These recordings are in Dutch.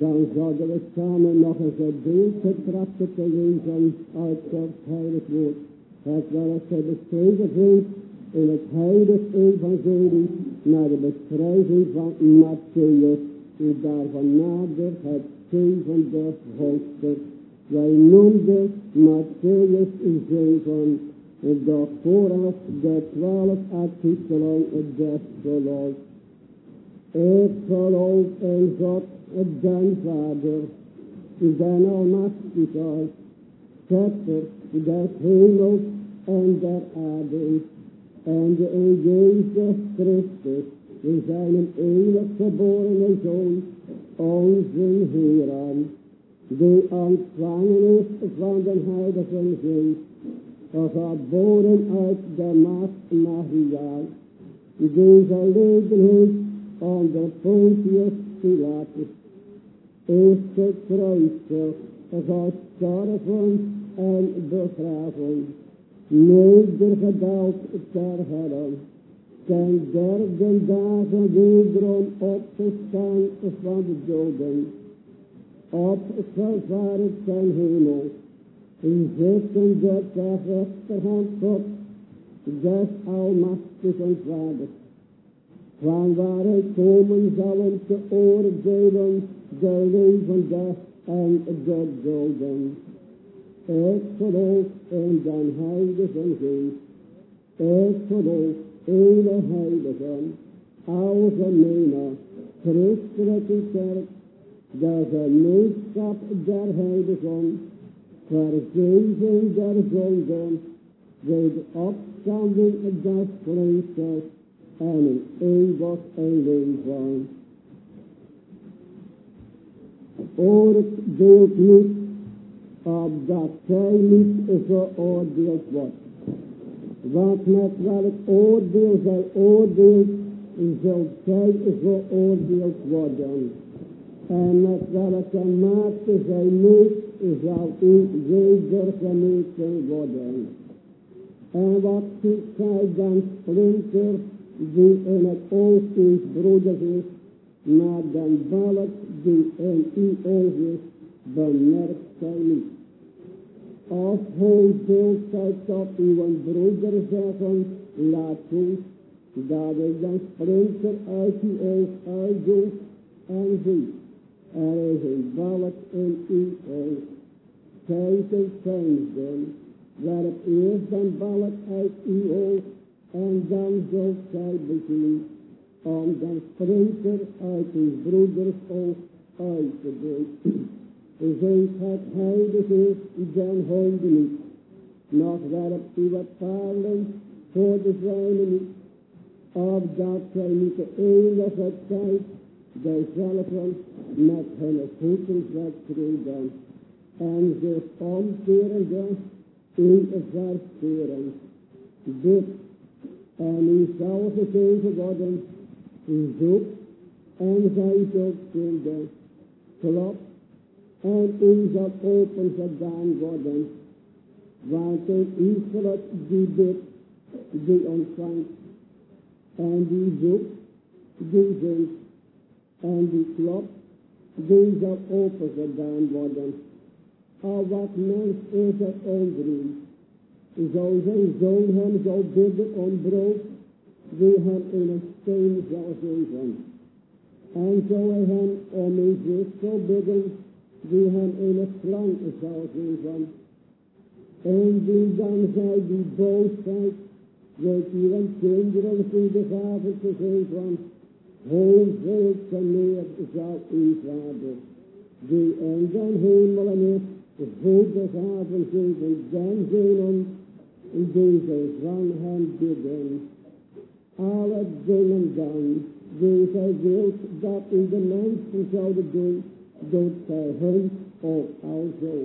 dan zouden we samen nog eens het beeld betrachten te lezen uit Gods heilig woord. Het wel het beschreven vindt in het heilig evangelie naar de beschrijving van Matthäus. En daarvan nader het zevende hoofdstuk. Wij noemden Matthäus 7, doch vooraf de twaalf artikelen des geloof. Ik geloof in God, den Vader, den Almachtige, Schepper des hemels en der aarde, en de in Jezus Christus, in zijn eeuwig geborene Zoon, onze Heer, die ontvangen is van de Heilige Geest, geboren uit de maagd Maria, die geleden heeft onder Pontius Pilatus, is gekruisigd, gestorven en begraven, nedergedaald ter helle, ten derde dagen wederom opgestaan van de doden, opgevaren ten hemel, zittende ter rechterhand God, des almachtigen vaders, van waar hij komen zal om te oordelen de levenden en de doden. Ik geloof in den heilige geest. Ik geloof in de heilige, algemene, christelijke kerk, de gemeenschap der heiligen, vergeving der zonden, de opstanding des vleesjes en een eeuwig leven. Oordeelt niet, opdat zij niet geoordeeld wordt. Want met welk oordeel zij oordeelt, zult zij geoordeeld worden. En met welke mate zij meet, zal u weder gemeten worden. En wat ziet zij dan splinter die in het oog uw broeder is, maar den balk die in uw is, bemerkt zij niet. Of hoe zult zij tot uw broeder zeggen, laat toe, dat ik den splinter uit uw oog uitdoe en zie. Er is een balk in uw oog. Kijk eens vijfden, werp eerst den balk uit uw oog en dan zult zij bezien om den sprinter uit uw broeders oog uit te doen. Zijt het heilige den honden niet, nog werpt u wat palen voor de zijne niet, opdat zij niet de enige tijd dezelfde met hun voeten wegtreden en zich omkerende u verkeren. Dit en u zal gegeven worden, u zoekt en zij zult vinden, klop en u zal open gedaan worden, want het iegelijk die bidt, die ontvangt, en die zoekt, die vindt, en die klopt, die zal open gedaan worden. Al wat mens is het onvriend, zou zijn zoon hem zou bidden om brood, die hem in een steen zal geven. En zou hij hem om een vis zou bidden, die hem in een slang zal geven. En die dan zij die boosheid, weet u een kinderen goede gaven te geven, hoeveel te meer zal uw vader, die in den hemelen is, goede gaven geven den zonen, deze van hem bidden. Alle dingen dan, die zij wilt dat u de mensen zouden doen, doet zij hun ook alzo.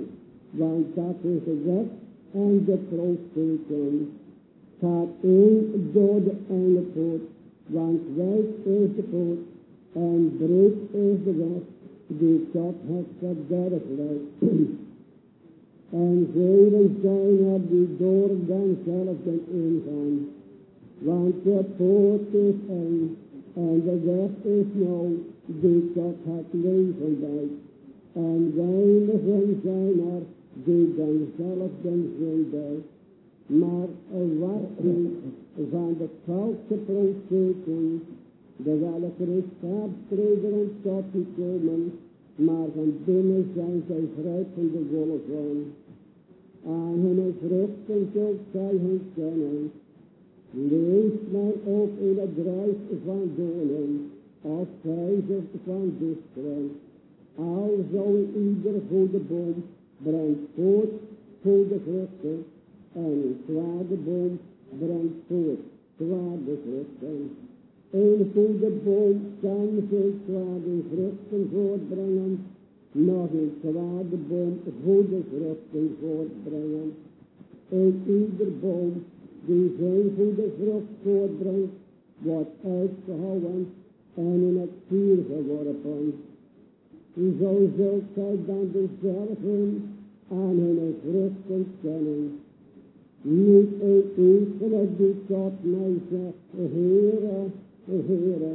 Want dat is de wet en de profeten. Gaat in door de enge poort, want wijd is de poort en breed is de weg die tot het verderf leidt. En velen zijn er die door denzelfde ingaan. Want de poort is eng en de weg is nauw die tot het leven leidt. En weinigen zijn er die denzelfde bij. Maar wachten van de valse profeten, de welke is schaapstreden tot die komen, maar van binnen zijn zij vrijpende wolven. Aan hun vruchten zult zij hun kennen. Lees mij ook in het rijk van donen, als keizer van disteren. Alzo ieder goede boom brengt voort goede vruchten, en een kwade boom brengt voort kwade vruchten. Een goede boom kan geen kwade vruchten voortbrengen, nog een kwade boom goede vruchten voortbrengen. En ieder boom die geen goede vrucht voortbrengt, wordt uitgehouden en in het vuur geworpen. Zo zult gij dan dezelfde aan hun vruchten kennen. Niet een enkele die tot mij zegt, Heere, Heere,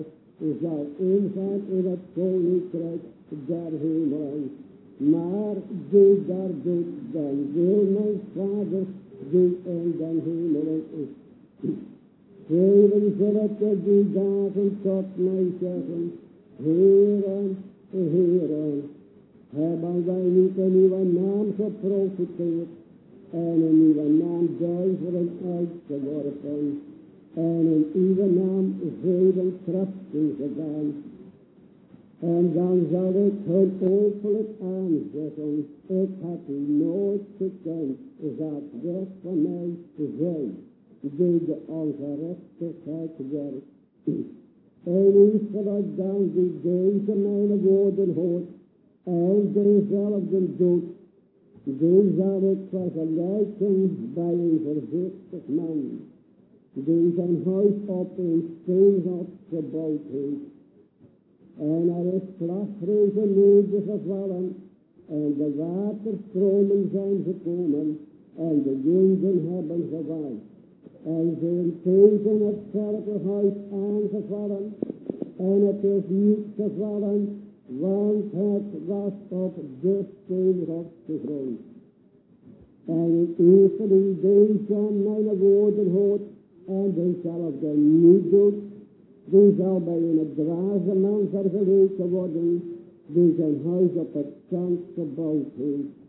zal ingaan in het koninkrijk der hemelen. Maar die daar doet, dan wil mijn vader die in den hemelen is. Velen zullen die dagen tot mij zeggen, Heere, Heere, hebben wij niet een nieuwe naam geprofiteerd en een nieuwe naam duivelen uitgeworpen en in uw naam vele krachten gedaan. En dan zal ik hun openlijk aanzeggen, ik heb u nooit gekend, gaat weg van mij zijn, die de ongerechtigheid werkt. En gelijk dan die deze mijn woorden hoort, en dezelfde doet, die zal ik vergelijken bij een voorzichtig man, die zijn huis op een steen had gebouwd heeft. En er is slagregen nedergevallen, en de waterstromen zijn gekomen, en de winden hebben gewaaid. En zijn tegen het kerkerhuis aangevallen, en het is niet gevallen, want het was op de steenrotse grond. En ieder die deze mijn woorden hoort, en dezelfde niet doet, die zal bij een dwaze man vergeleken worden, die zijn huis op het zand gebouwd heeft.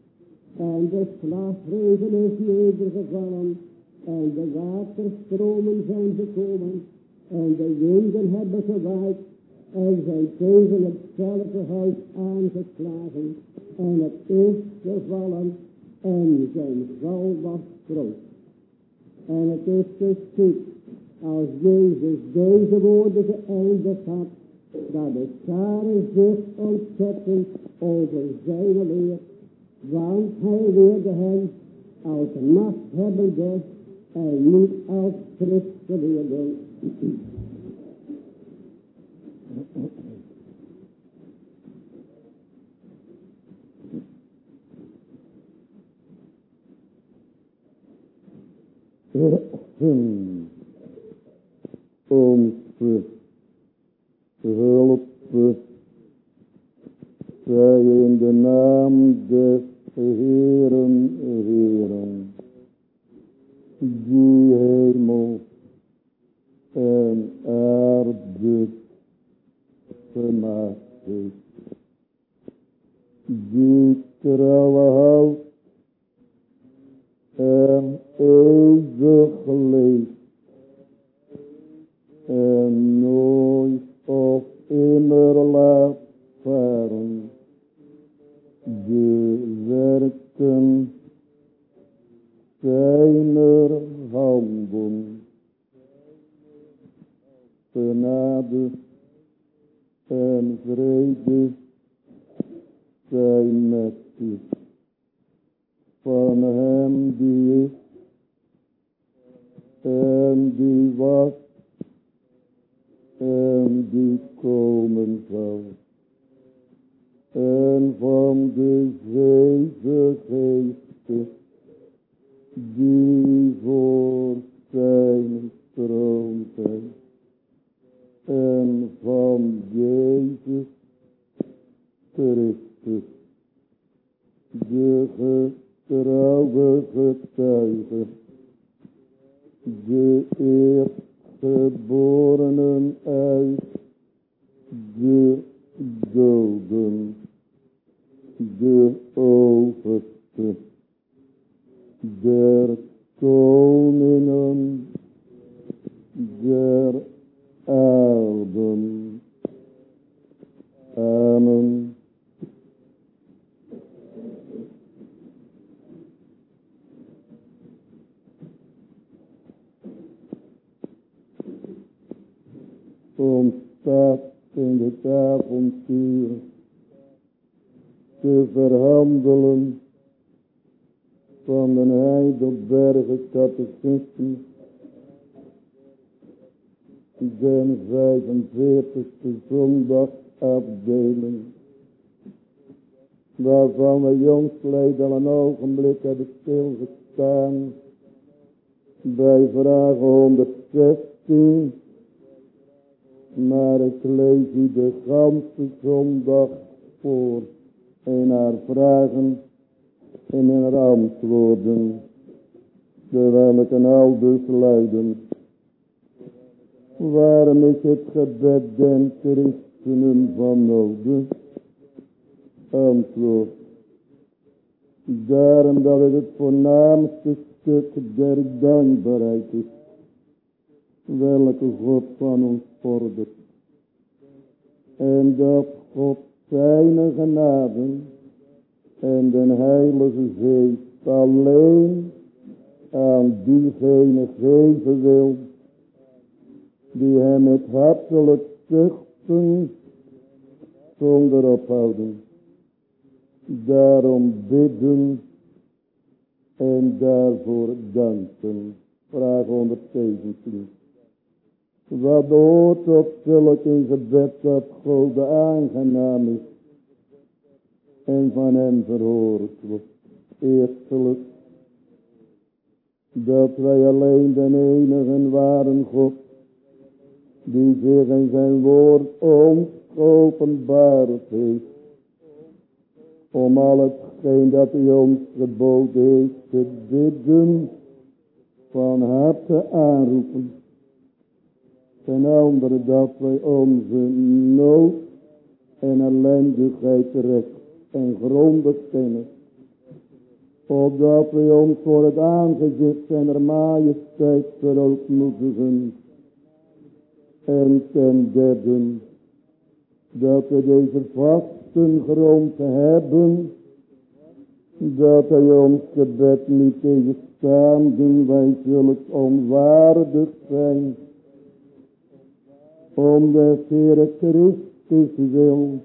En de slagregen is nedergevallen, en de waterstromen zijn gekomen, en de winden hebben gewaaid, en zijn tegen hetzelfde huis aangeslagen, en het is gevallen, en zijn val was groot. En het is geschied, als Jezus deze woorden geëindigd had, dat de scharen zich ontzetten over zijn leer, want hij leerde hen als machthebbende en niet als Christen leerde. Onze hulp zij in de naam des Heeren, Heeren, die hemel en aarde gemaakt heeft, die trouwe houdt en eeuwig leeft en nooit of immer laat varen de werken zijner handen. Genade en vrede zijn met u. Van hem die is en die was en die komen zal. En van de zeven geesten die voor zijn troon zijn. En van Jezus Christus, de getrouwe getuige, de eerstgeboren Andere dat wij onze nood en ellendigheid terecht en grondig kennen. Opdat wij ons voor het aangezicht zijner majesteit verootmoedigen. En ten derde dat we deze vasten grond hebben, dat hij ons gebed niet tegenstaan doen, wij zullen onwaardig zijn, om de Heere Christus wil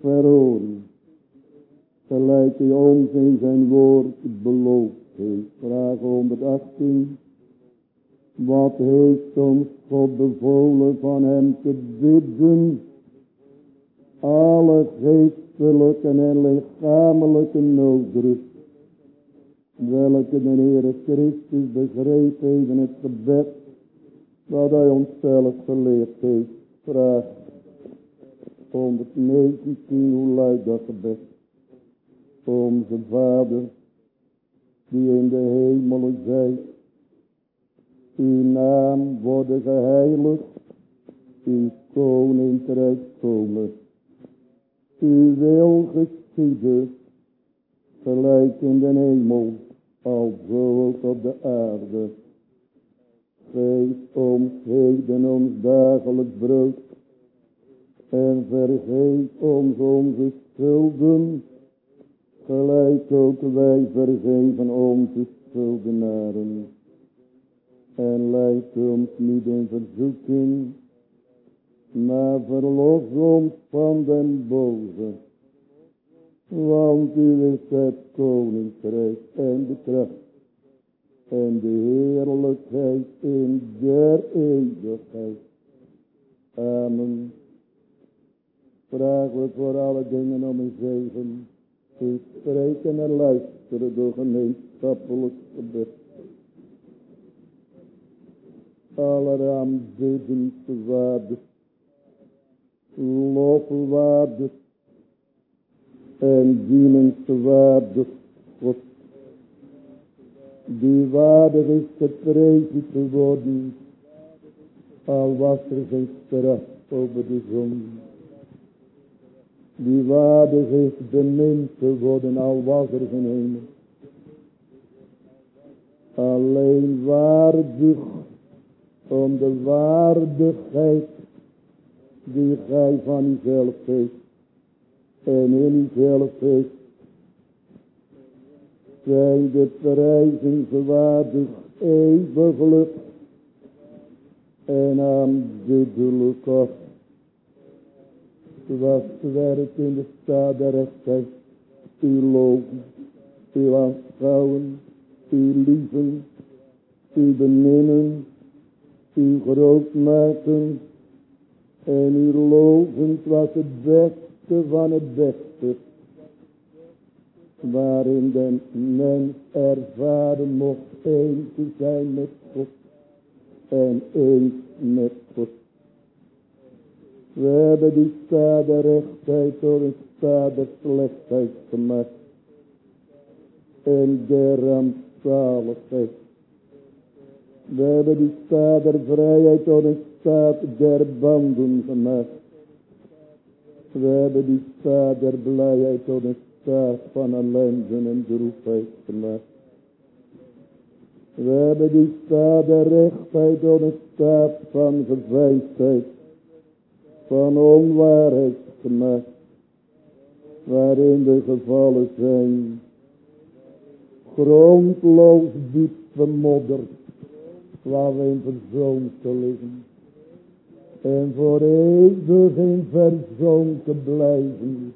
verhoren, gelijk hij ons in zijn woord beloofd heeft. Vraag 118. Wat heeft ons God bevolen van hem te bidden? Alle geestelijke en lichamelijke noodrust. Welke de Heere Christus begreep in het gebed. Wat hij ons zelf geleerd heeft. Vraag 119. Hoe luidt dat gebed? Onze Vader. Die in de hemel zijt uw naam worden geheiligd, uw koninkrijk komen. Uw wil geschieden, gelijk in de hemel, al zo ook op de aarde. Geef ons heden ons dagelijk brood, en vergeef ons onze schulden, gelijk ook wij vergeven onze schuldenaren. En leid ons niet in verzoeking, maar verlos ons van den boze. Want u is het koninkrijk en de kracht en de heerlijkheid in der eeuwigheid. Amen. Vragen we voor alle dingen om een zegen. U spreken en luisteren door gemeenschappelijk gebed alleraanbiddenswaardig, lofwaardig en dienenswaardig God, die waardig is geprezen te worden, al was er geen straf over de zon. Die waardig is bemind te worden, al was er geen hemel. Alleen waardig om de waardigheid die gij van uzelf heeft en in uzelf heeft, zijn de prijzen gewaardig eeuwiglijk en aanbiddelijk af. Was werk in de staat der rechtheid, uw loven, uw aanschouwen, uw lieven, uw beminnen, uw groot maken en uw lovend was het beste van het beste. Waarin de mens ervaren mocht één te zijn met God. En één met God. We hebben die staat der rechtheid door een staat der slechtheid gemaakt. En der rampzaligheid. We hebben die staat vrijheid door een staat der banden gemaakt. We hebben die staat der blijheid door een staat van ellende en droefheid. We hebben die staat der rechtheid door een staat van geveinsdheid, van onwaarheid gemaakt, waarin de gevallen zijn, grondloos diep vermodderd, waar we in verzoomd te liggen. En voor eeuwig in verzonken blijven.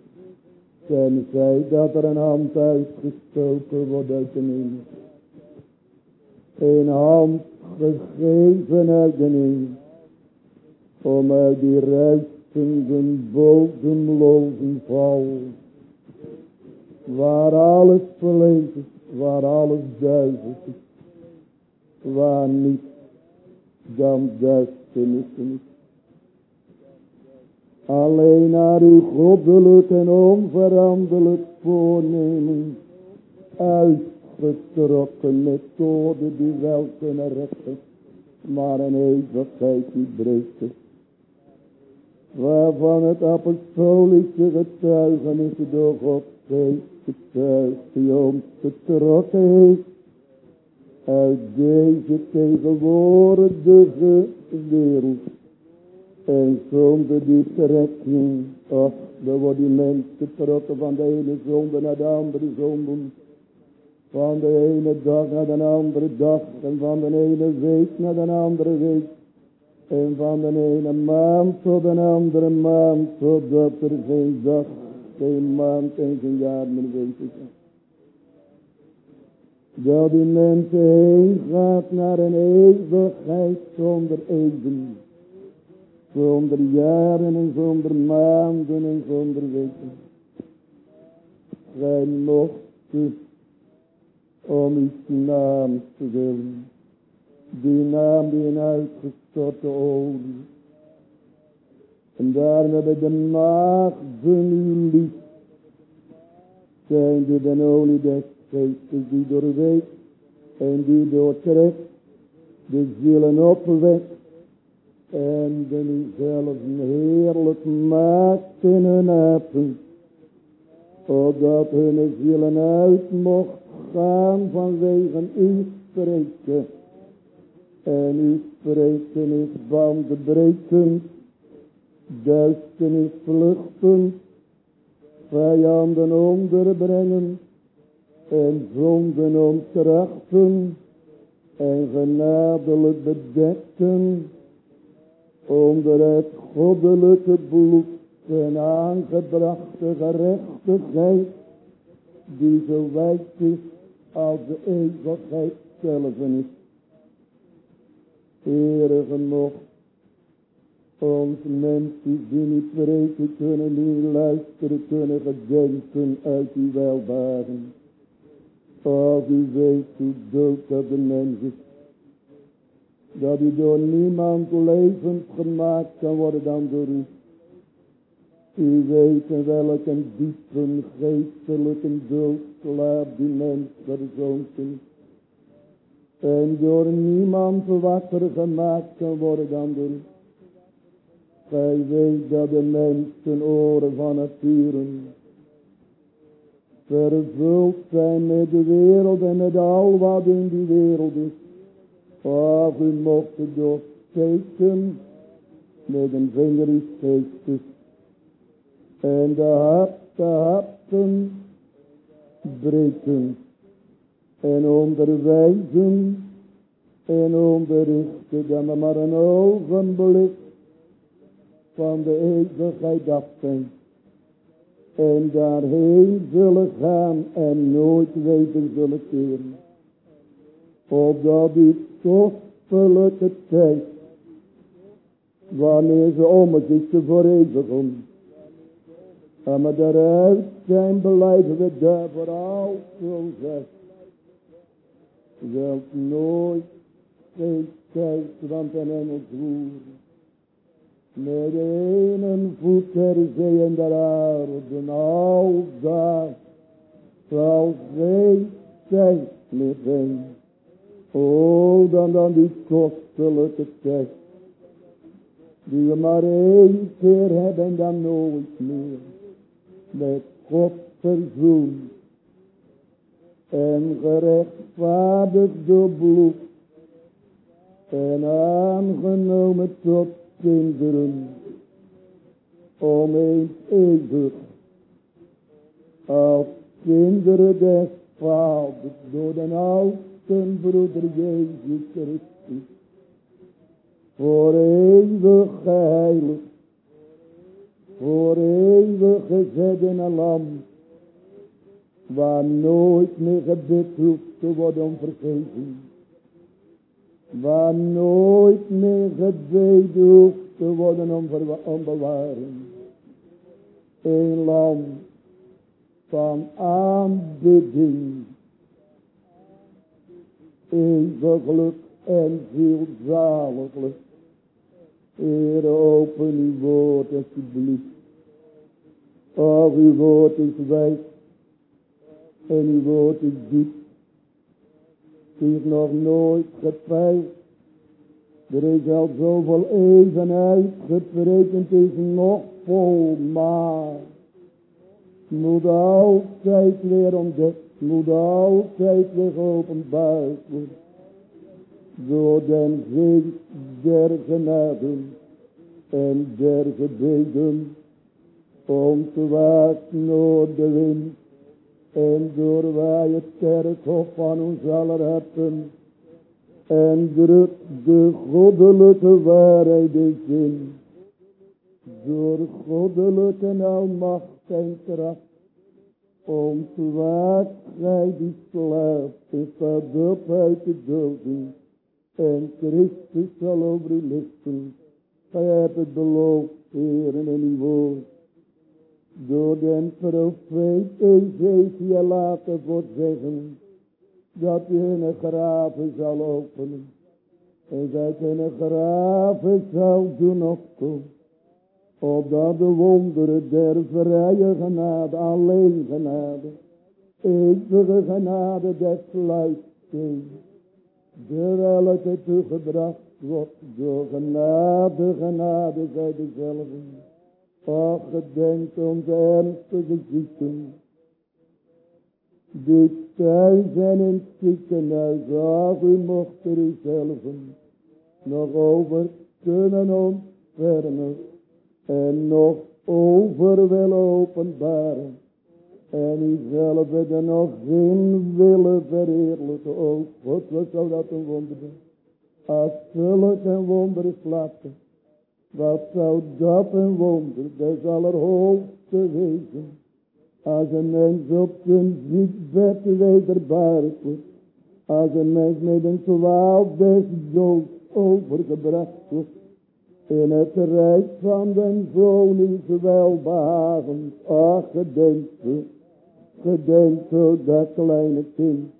Tenzij dat er een hand uitgestoken wordt uit de hemel. Een hand gegeven uit de hemel. Om uit die ruistende bodemloze val. Waar alles verleed is. Waar alles duivel is. Waar niet dan duisternis is. Alleen naar uw goddelijk en onveranderlijk voornemen. Uitgetrokken methode die wel kunnen rechten. Maar een eeuwigheid die breekt. Waarvan het apostolische getuigenis door God geest getuigd. Die getrokken heeft. Uit deze tegenwoordige wereld. En zonder die trekking, ach, dan wordt die mens getrokken van de ene zonde naar de andere zonde. Van de ene dag naar de andere dag. En van de ene week naar de andere week. En van de ene maand tot de andere maand. Zodat er geen dag, geen maand en geen jaar meer weten zijn. Dat die mens heen gaat naar een eeuwigheid zonder eeuwen zonder jaren en zonder maanden en zonder weken. Gij mocht om uw naam te willen, die naam die een uitgestorte olie. En daarom hebben de maagden uw lief, zijn de den olie des geestes die doorweekt en die doortrekt, de zielen opwekt en de zelf heerlijk maakt in hun harten, opdat hun zielen uit mocht gaan vanwege uw spreken. En uw spreken is banden breken, duisternis vluchten, vijanden onderbrengen en zonden ontkrachten en genadelijk bedekken onder het goddelijke bloed en aangebrachte gerechtigheid, die zo wijd is als de eeuwigheid zelf is. Heere mocht ons mensen die niet spreken kunnen, die luisteren kunnen, gedenken uit die welbaren. Als u weet hoe dood dat de mens is dat u door niemand levend gemaakt kan worden dan door u. U weet in welke diepe geestelijke dood slaap die mens verzonken. En door niemand wakker gemaakt kan worden dan door u. Gij weet dat de mensen oren van nature vervuld zijn met de wereld en met al wat in die wereld is. Ach, u mocht het met een vinger is geestes. En de hart, de harten breken en onderwijzen en onderrichten dan er maar een ogenblik van de eeuwigheid af zijn. En daarheen zullen gaan en nooit weten zullen keren. Opdat die kostelijke tijd, wanneer ze om het is te vereeuwigen. En maar daaruit zijn blijven we daar voor altijd. Zult nooit geen tijd van een engel voeren. Met de ene voet ter zee en der aarde, al daar zal geen tijd zijn. O, dan dan die kostelijke tijd. Die we maar één keer hebben en dan nooit meer. Met God verzoend. En gerechtvaardigd door bloed. En aangenomen tot kinderen. Om eens eeuwig. Als kinderen des vaders. Door den oudsten broeder Jezus Christus. Voor eeuwig geheiligd. Voor eeuwig gezet in een land. Waar nooit meer gebed hoeft te worden om vergeving. Waar nooit meer gebeden hoeft te worden om, om. Een land van aanbidding. Eeuwiglijk en zielzaliglijk. Heer, open uw woord alsjeblieft. Och, uw woord is wijd. En uw woord is diep. Die is nog nooit gepeild. Er is al zoveel even uitgerekend, is nog vol, maar moet altijd weer ontdekt, moet altijd weer geopenbaard. Door den geest der genade en der gebeden, om te waken door de wind en door wij het kerkhof van ons aller harten. En druk de goddelijke waarheid in. Door goddelijke almacht en kracht. Waak gij die slaapt en staat op uit de doden. En Christus zal over u lichten. Gij hebt het beloofd, heren, in uw woord door den profeet Ezekiel laten voorzeggen, dat u hun graven zal openen, en dat hun graven zal doen opkomen, opdat de wonderen der vrije genade, alleen genade, eeuwige genade des sluitsteen, terwijl het toegebracht wordt door genade, genade, zij dezelfde. Ach, gedenk onze ernstige zieken. Die thuis zijn in het ziekenhuis. Ach, u mocht er nog over kunnen ontfermen. En nog over willen openbaren. En uzelf er nog in willen verheerlijken. Oh God, wat zou dat een wonder zijn. Als zulk een wonder is. Wat zou dat een wonder des allerhoogste wezen. Als een mens op zijn ziekbed wederbaard wordt. Als een mens met een kwaal des doods overgebracht wordt. In het rijk van den zoon is. Ach, gedenk u. Gedenk u dat kleine kind.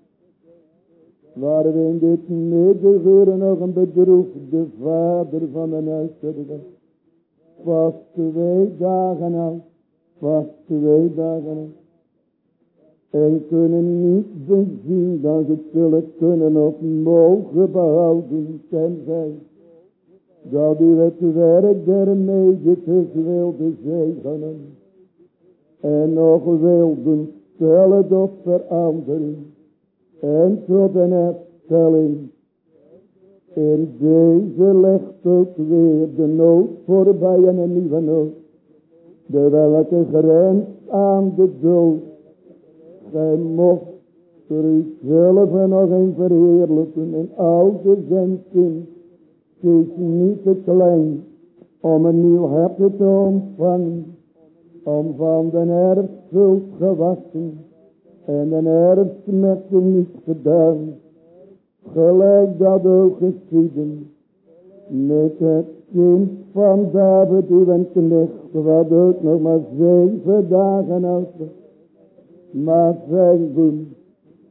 Waar we in dit middenuur nog een bedroefde vader van een huis hebben. Vast twee dagen al. Vast twee dagen al. En kunnen niet bezien dat ze zullen kunnen of mogen behouden. Tenzij dat u het werk der medetes wilde zegenen. En nog wilden stellen tot verandering. En tot een herstelling. In deze legt ook weer de nood voorbij en een nieuwe nood. De welke grens aan de dood. Gij mocht voor uzelf nog een verheerlijken en oude zijn. Is niet te klein om een nieuw hart te ontvangen. Om van de herfst gewassen en de herfst met ze niet gedaan. Gelijk dat ook geschieden met het kind van David uw knecht, wat ook nog maar zeven dagen oud was. Maar zijn doen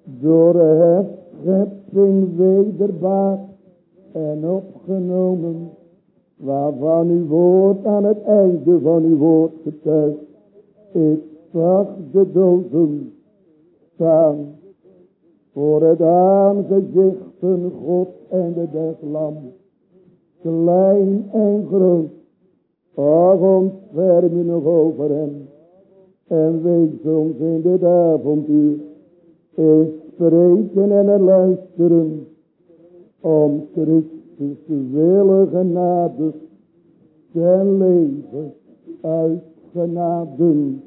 door het schepping wederbaar en opgenomen, waarvan uw woord aan het einde van uw woord getuigt. Ik zag de doden staan voor het aangezicht van God en de des lam. Klein en groot, ach ontferm je nog over hem. En wees ons in dit avonduur, eens spreken en er luisteren, om Christus willen genade, zijn leven uit genaden.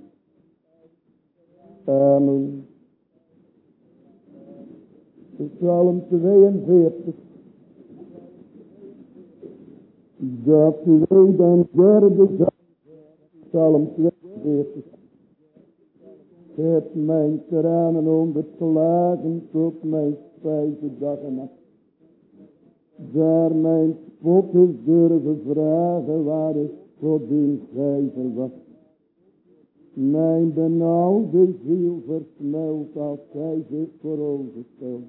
Amen. Psalm 42. Dat tweede en derde Psalm 42. Het mijn tranen onderslagen tot mijn spijze dag en nacht. Daar mijn spotters durven vragen waar is God die gij verwacht. Mijn benauwde ziel versmelt als gij zich voor ogen stelt.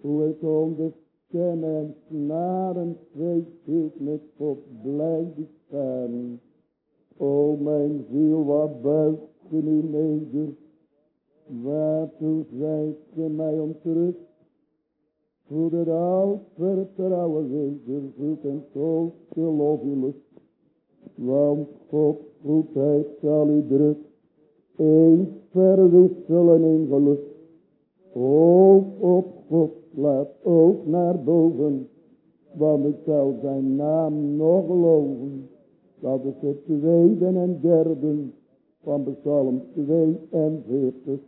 Hoe ik onder stem en snaren spreekt met God blijde staren. O mijn ziel, wat buigt ge nu neder? Waartoe zijt ge mij om terug? Voor het oud vertrouwen weder zoek en toos de lof lust. Want God goedheid zal u druk eens verwisselen in geluk. Hoog op God, laat ook naar boven, want ik zal zijn naam nog loven. Dat is het tweede en derde van Psalm 42.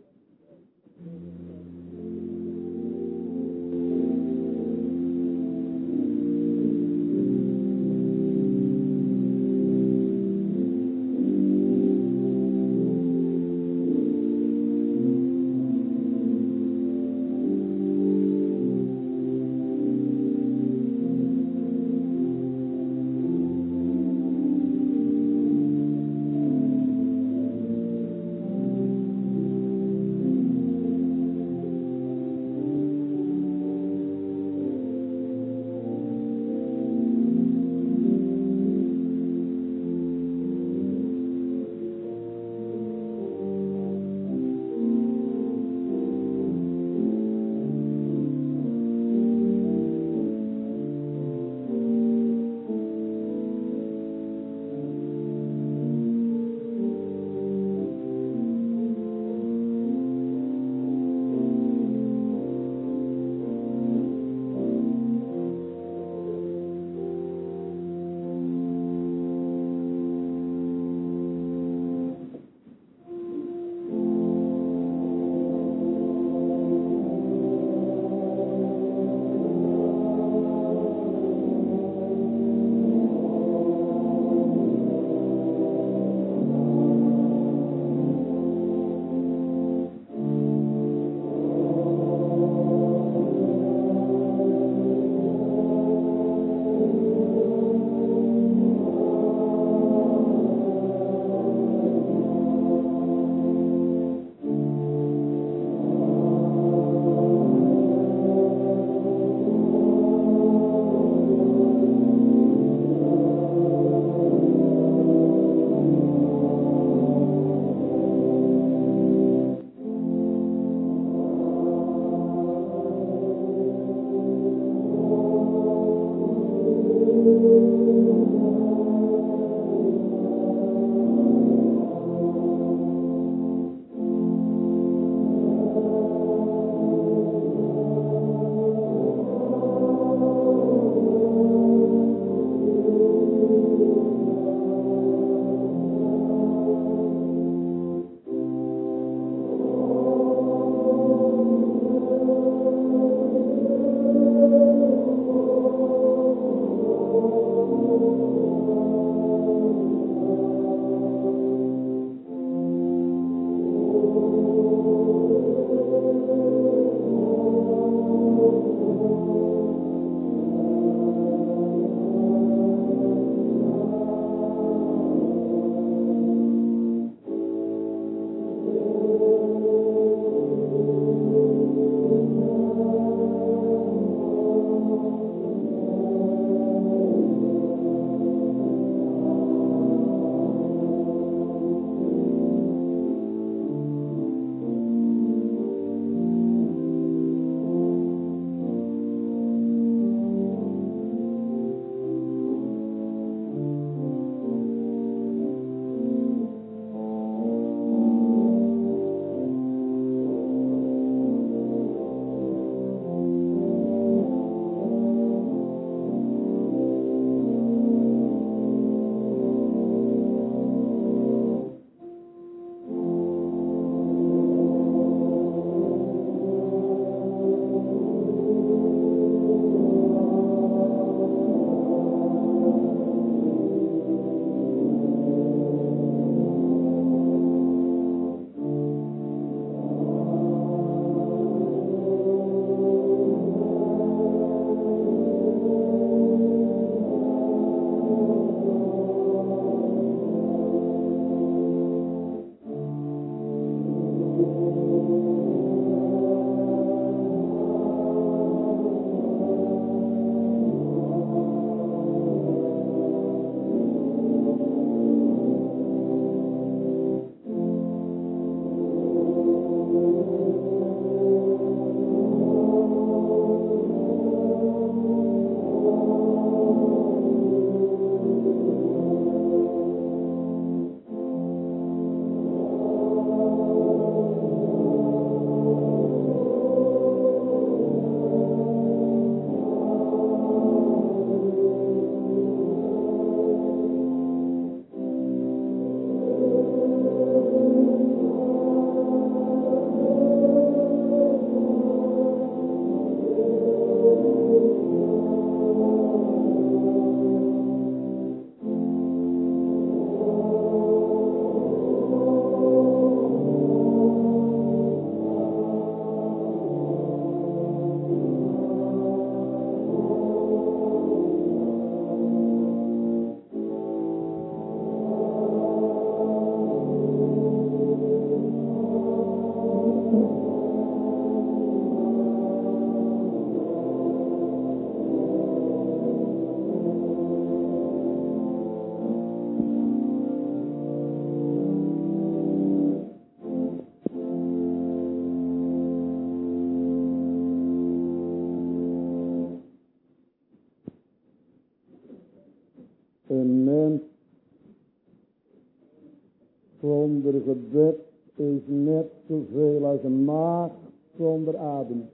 Gebed is net zoveel als een maag zonder adem.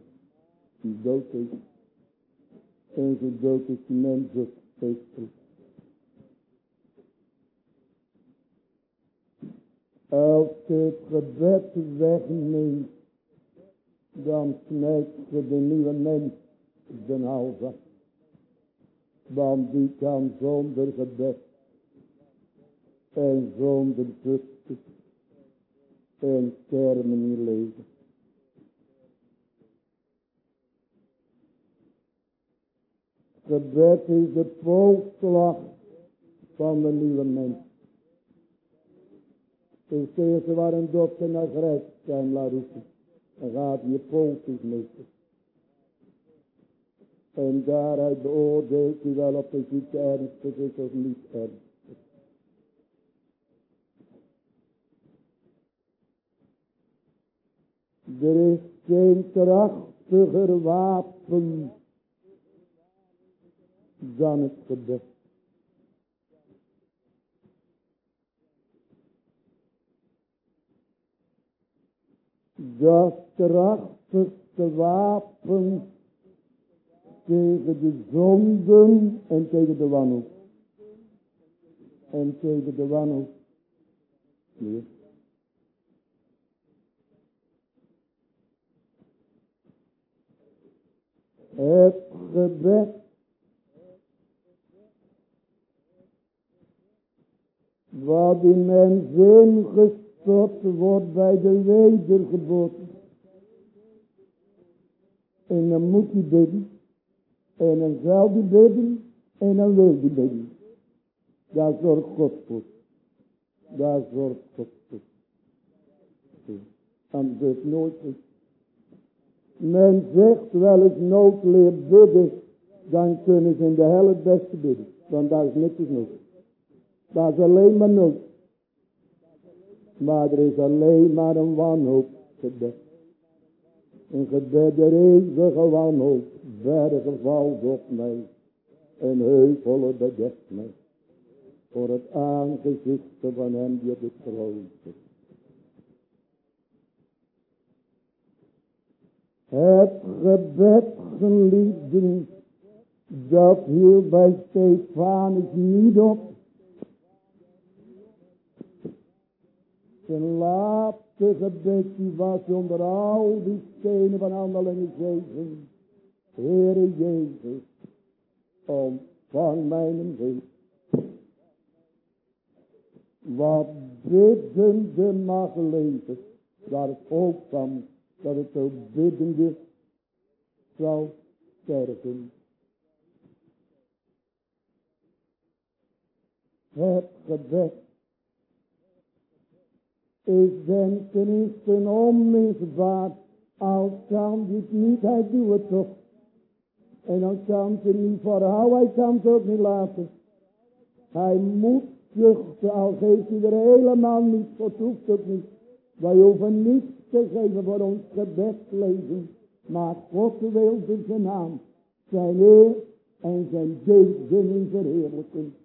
Die dood is. En zo dood is de mens ook. Als het gebed wegneemt, dan snijdt je de nieuwe mens hals af. Want die kan zonder gebed en zonder zuchten termen niet leven. Gebed is de polslag van de nieuwe mens. Het het eerste waar een dokter naar grijpt zijn laat roepen. Dan gaat je polsjes missen. En daaruit beoordeelt hij wel of de ziekte ernstig is of niet ernstig. Er is geen krachtiger wapen dan het gebed. Dat krachtigste wapen tegen de zonden en tegen de wanhoop. En tegen de wanhoop. Nee. Het gebed wat in mijn zin gestort wordt bij de wedergeboorte. En dan moet hij bidden. En dan zal hij bidden. En dan wil hij bidden. Daar zorgt God voor. Daar zorgt God voor. Anders is nooit goed. Men zegt wel eens nood leert bidden. Dan kunnen ze in de hel het beste bidden. Want daar is niks nood. Dat is alleen maar nood. Maar er is alleen maar een wanhoop gebed. Een gebed der eeuwige wanhoop. Bergen valt op mij. En heuvelen bedekt mij. Voor het aangezicht van hem die op de troon zit. Het gebed geliefden. Dat hield bij Stefanus niet op. Zijn laatste gebedje was onder al die stenen van handelingen zeven. Heere Jezus, ontvang mijn geest. Wat biddende mag leven, daar ook van dat het ook biddende zal sterven. Het gebed is ten eerste onmisbaar. Al kan dit niet, hij doet het toch. En dan kan ze niet voorhouden, hij kan het ook niet laten. Hij moet zuchten, al geeft hij er helemaal niet, dat hoeft ook niet. Wij hoeven niets te geven voor ons gebedsleven. Maar God wil zijn naam, zijn eer en zijn deugden verheerlijken.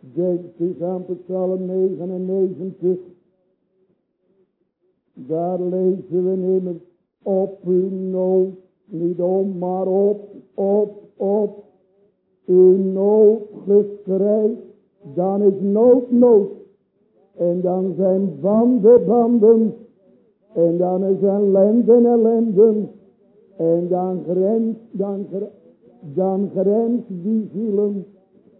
Denk eens aan Psalm 99. Daar lezen we nemen op uw nood, niet om, maar op, op, op. Uw nood gestrijd, dan is nood nood. En dan zijn banden banden. En dan is ellende ellende. En dan grens, dan, dan grens die zielen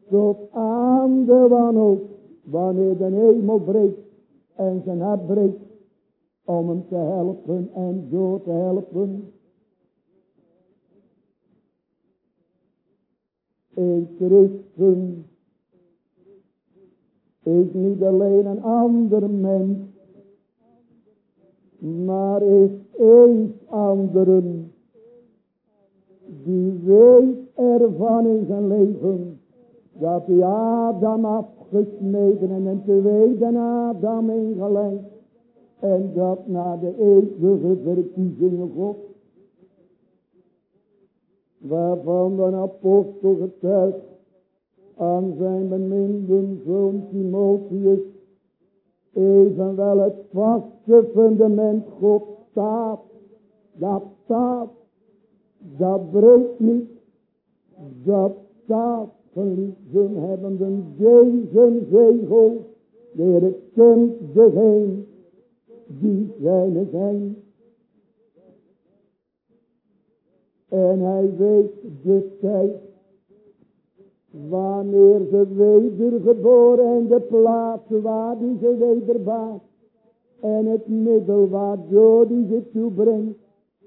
tot aan de wanhoop, wanneer de hemel breekt en zijn hart breekt, om hem te helpen en door te helpen. Een christen is niet alleen een ander mens, maar is eens anderen die weet ervan in zijn leven dat hij Adam afgesneden en een tweede Adam ingeleid. En dat na de eeuwige verkiezingen God. Waarvan de apostel getuigt. Aan zijn beminde zoon Timotheus, evenwel het vaste fundament God staat, dat staat, dat breekt niet, dat staat, verliezen hebbenden deze zegel, de Heer kent die zijne zijn. En hij weet de tijd wanneer ze wedergeboren en de plaats waar die ze wederbaat en het middel waardoor die ze toebrengt.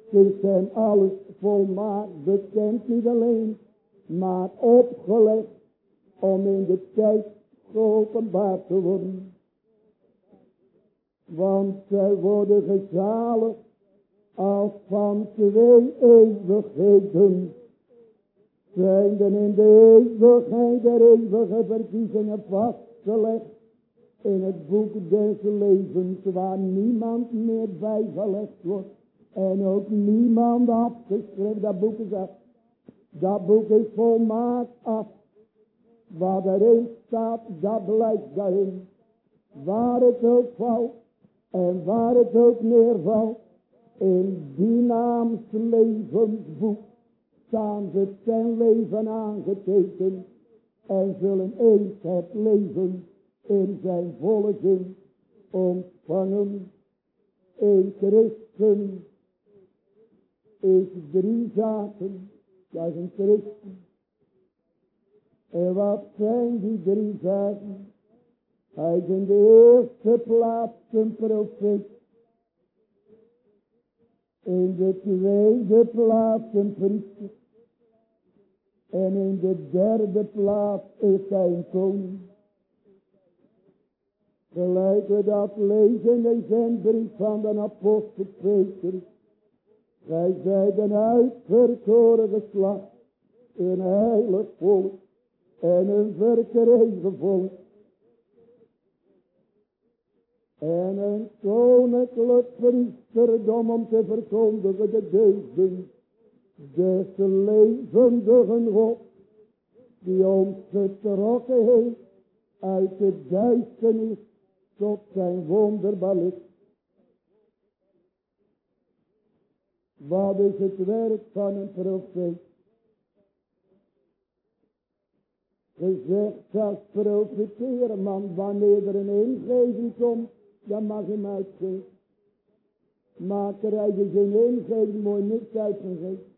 Is hem alles volmaakt bekend niet alleen, maar opgelegd om in de tijd geopenbaard te worden. Want zij worden gezaligd als van twee eeuwigheden zijn dan in de eeuwigheid der eeuwige verkiezingen vastgelegd in het boek des levens waar niemand meer bijgelegd wordt en ook niemand afgeschreven. Dat boek is af. Dat boek is volmaakt af. Wat erin staat, dat blijkt daarin. Waar het ook valt en waar het ook neervalt. In die naams levensboek staan ze ten leven aangetekend. En zullen eens het leven in zijn volle zin ontvangen. Een christen is drie zaken. Dat is een christen. En wat zijn die drie zaken? Hij is in de eerste plaats een profeet. In de tweede plaats een priester. En in de derde plaats is hij een koning. Gelijk we dat lezen in zijn brief van de apostel Peter. Gij zijt een uitverkoren geslacht, een heilig volk en een verkregen volk. En een koninklijk priesterdom om te verkondigen de deugden des levendigen God, die ons getrokken heeft uit de duisternis tot zijn wonderbaar licht. Wat is het werk van een profeet? Gezegd als profeteren, man, wanneer er een ingeving komt, dan mag je hem uitgeven. Maar krijg je geen ingeving, moet je niks uitgegeven.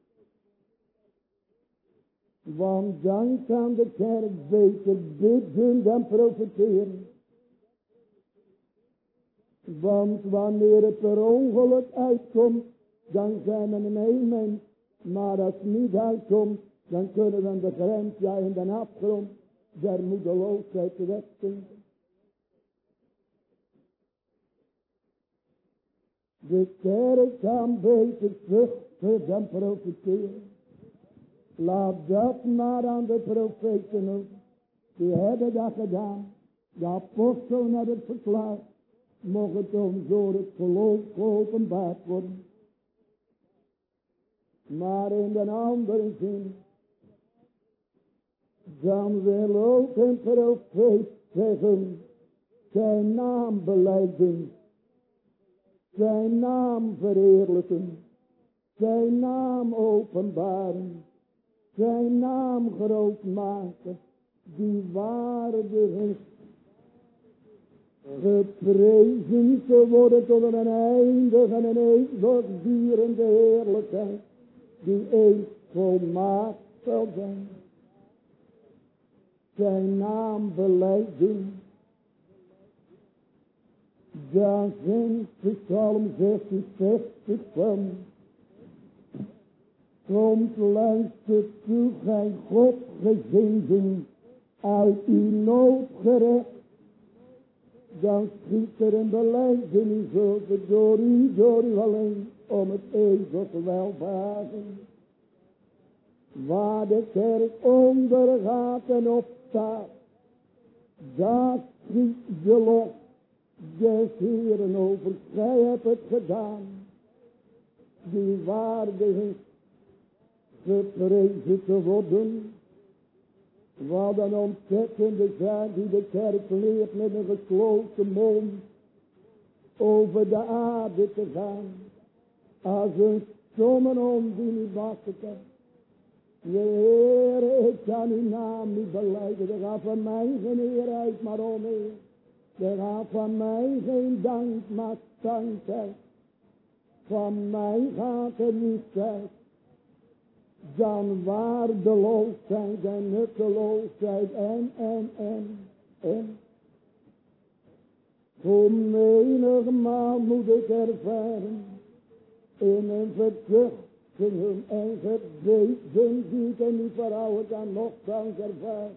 Want dan kan de kerk beter bidden dan profiteren. Want wanneer het per ongeluk uitkomt, dan zijn we een mens. Maar als het niet uitkomt, dan kunnen we de grens, ja in de afgrond, der moedeloosheid wegzinken. De kerk kan beter vruchten dan profiteren. Laat dat maar aan de profeten over. Die hebben dat gedaan. De apostelen hebben het verklaard. Mocht het ons door het geloof geopenbaard worden. Maar in de andere zin. Dan wil ook een profeet zeggen. Zijn naam beleiden. Zijn naam verheerlijken. Zijn naam openbaren zijn naam groot maken, die waardig is geprezen te worden tot een eindige en een eeuwig dierende heerlijkheid, die eens volmaakt zal zijn. Zijn naam beleiden. Daar zingt de Psalm 66 van Komt luister toe, gij God uit uw nood. Dan schiet er een beleidenis over door u, door u alleen, om het eeuwig welbehagen. Waar de kerk ondergaat en opstaat, daar schiet de lof des Heeren over. Gij hebt het gedaan, die waarde is geprezen te worden. Wat een ontzettende zaak die de kerk leert met een gesloten mond over de aarde te gaan. Als een stomme hond die niet wachten kan. Heer, ik kan uw naam niet beleiden. Er gaat van mij geen eer uit, maar oneer. Er gaat van mij geen dank, maar dankbaar. Van mij gaat er niet uit. Dan waardeloosheid en nutteloosheid en, en, en, en. Hoe menigmaal moet ik ervaren in een verzuchtingen en gebeden die ik niet verhouden kan, ervaren.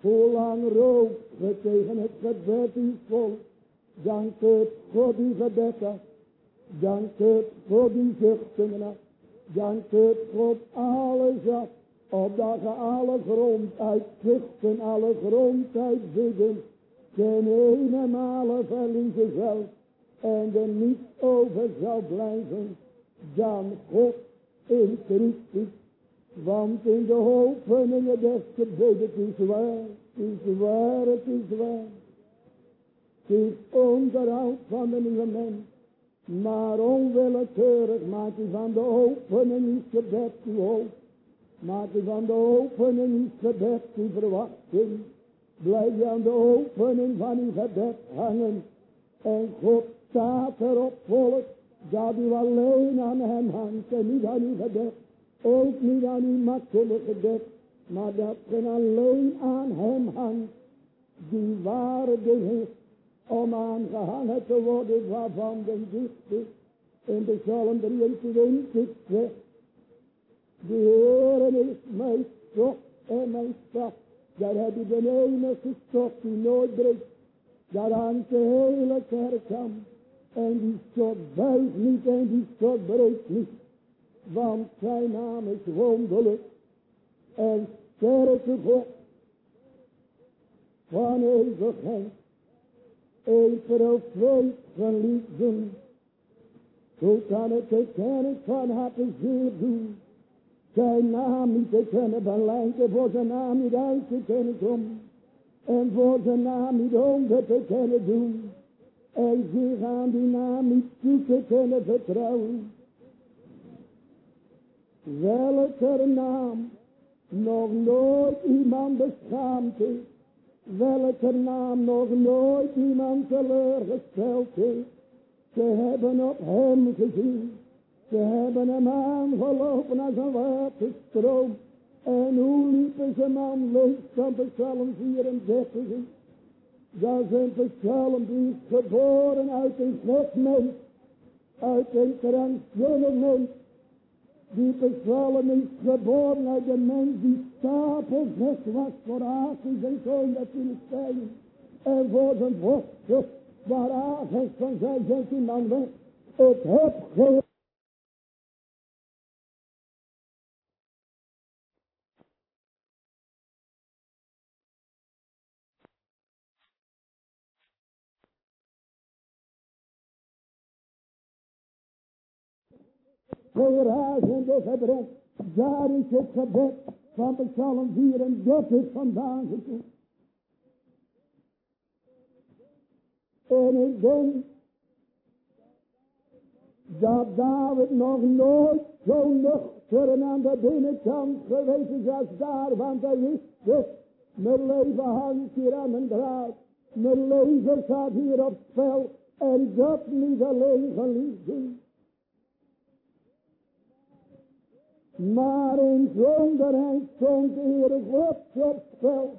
Hoe lang rookt we tegen het gebed die volk. Dank het voor die gebed Dank het voor die zuchtingen Dank het God alles af. Opdat je alle grond uitzichten, alle grond uitbidden. Ten ene male verliezen zelf. En er niet over zal blijven. Dan God in Christus want in de hoofdpunningen des gebeden, het is waar, het is waar, het is waar. Het is onderhoud van de nieuwe mens. Maar onwillekeurig maakt hij van de opening gebed uw hoofd. Maakt hij van de opening gebed uw verwachting. Blijf je aan de opening van uw gebed hangen. En God staat erop volk dat u alleen aan hem hangt en niet aan uw gebed. Ook niet aan uw makkelijke gebed, maar dat men alleen aan hem hangt, die waarde heeft om aangehangen te worden waarvan de dichter in de Psalm 23 zegt. De Heer is mijn stok en mijn staf. Daar heb je de enige stok die nooit breekt. Daar hangt de hele kerk aan. En die stok buigt niet en die stok breekt niet. Want zijn naam is wonderlijk en sterke God van eeuwigheid. Evenveel geliefden. Hoe kan het de kerk van harte zeer doen. Zijn naam niet te kunnen beleiden, voor zijn naam niet uit te kunnen komen. En voor zijn naam niet onder te kunnen doen. En zich aan die naam niet toe te kunnen vertrouwen. Welke naam nog nooit iemand beschaamd is. Welke naam nog nooit iemand teleurgesteld heeft. Ze hebben op hem gezien. Ze hebben hem aangelopen als een waterstroom. En hoe liepen ze man leest van Psalm 34. Dat is een psalm die is geboren uit een slecht mens. Uit een krankzinnig mens die psalm is geboren uit de mens die stapelgek was voor Agis en zoon dat zijn En voor zijn vorst waar Agis van zijn zestien man weg. Ik heb geen verrazende gebrek. Daar is het gebed van Psalm 34 vandaan gekomen. En ik denk dat David nog nooit zo aan de binnenkant geweest is als daar, want hij. Mijn leven hangt een draad. Mijn leven staat hier op spel. En dat niet alleen. Maar in zonderheid stond de Heer God op spel.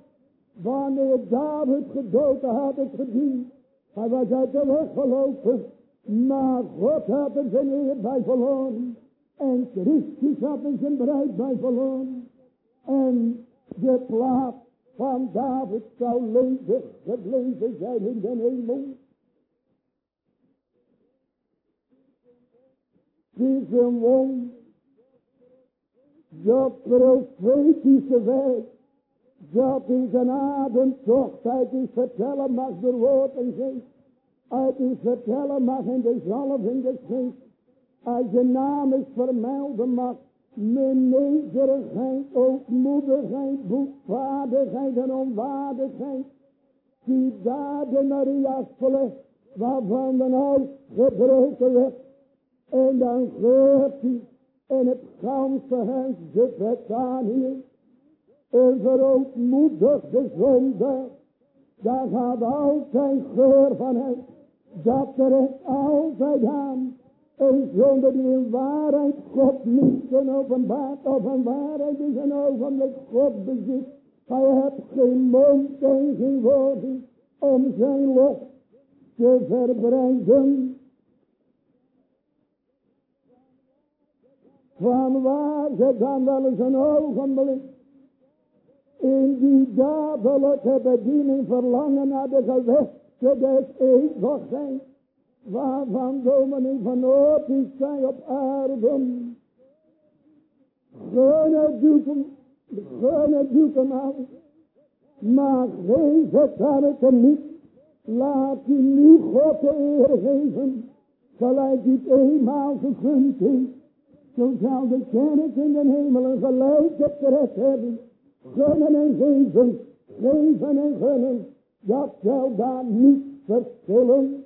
Wanneer David gedood had het verdiend. Hij was uit de weg gelopen. Maar God had er zijn eer bij verloren. En Christus had er zijn bereid bij verloren. En de plaats van David zou leven gebleven zijn in de hemel. Het is een wonder dat profetische werk, dat in zijn ademtocht uit is vertellen mag door woord en geest, uit is vertellen mag in de zalf in de geest, uit zijn naam is vermelden mag, nederigheid, ootmoedigheid, boetvaardigheid en onwaardigheid. Die daden Maria's verlegd, waarvan de huis gebroken werd. En dan geurt hij in het ganse huis de Betanië. Een verootmoedigde zonde. Daar gaat altijd geur van uit. Dat er altijd aan. Een zonde die in waarheid God niet kan openbaart. Of een waarheid die zijn ogenblik God bezit. Hij hebt geen mond en geen woorden om zijn lof te verbreiden. Van waar ze dan wel eens een ogenblik in die dadelijke bediening verlangen naar de gewesten des eeuwigheids. Waarvan dominee van Oortisch zij op aarde. Gun doeken, gun doeken aan. Maar geef het hem niet. Laat u nu God de eer geven. Gelijk het eenmaal gegund heeft. Zo zal de kerk in de hemelen gelijk het terecht hebben. Gunnen en geven, geven en gunnen. Dat zal daar niet verschillen.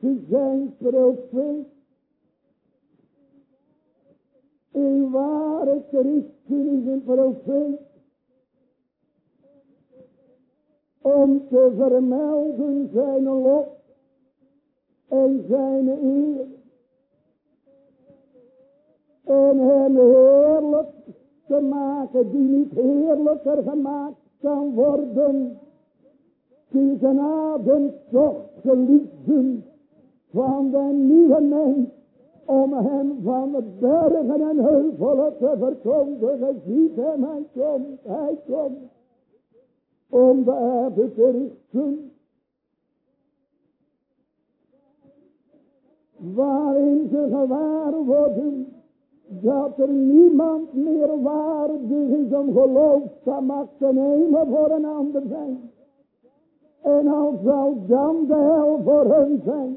Ze zijn profeet. Een ware christen is een profeet. Om te vermelden zijn lof en zijn eer. En hem heerlijk te maken die niet heerlijker gemaakt kan worden. Die zijn toch geliefden van de nieuwe mens om hem van de bergen en heuvelen te verkondigen. Ziet hem, hij komt, hij komt. Om de aarde te richten. Waarin ze gewaar worden dat er niemand meer waardig is om geloof te nemen voor een ander zijn. En al zal dan de hel voor hen zijn.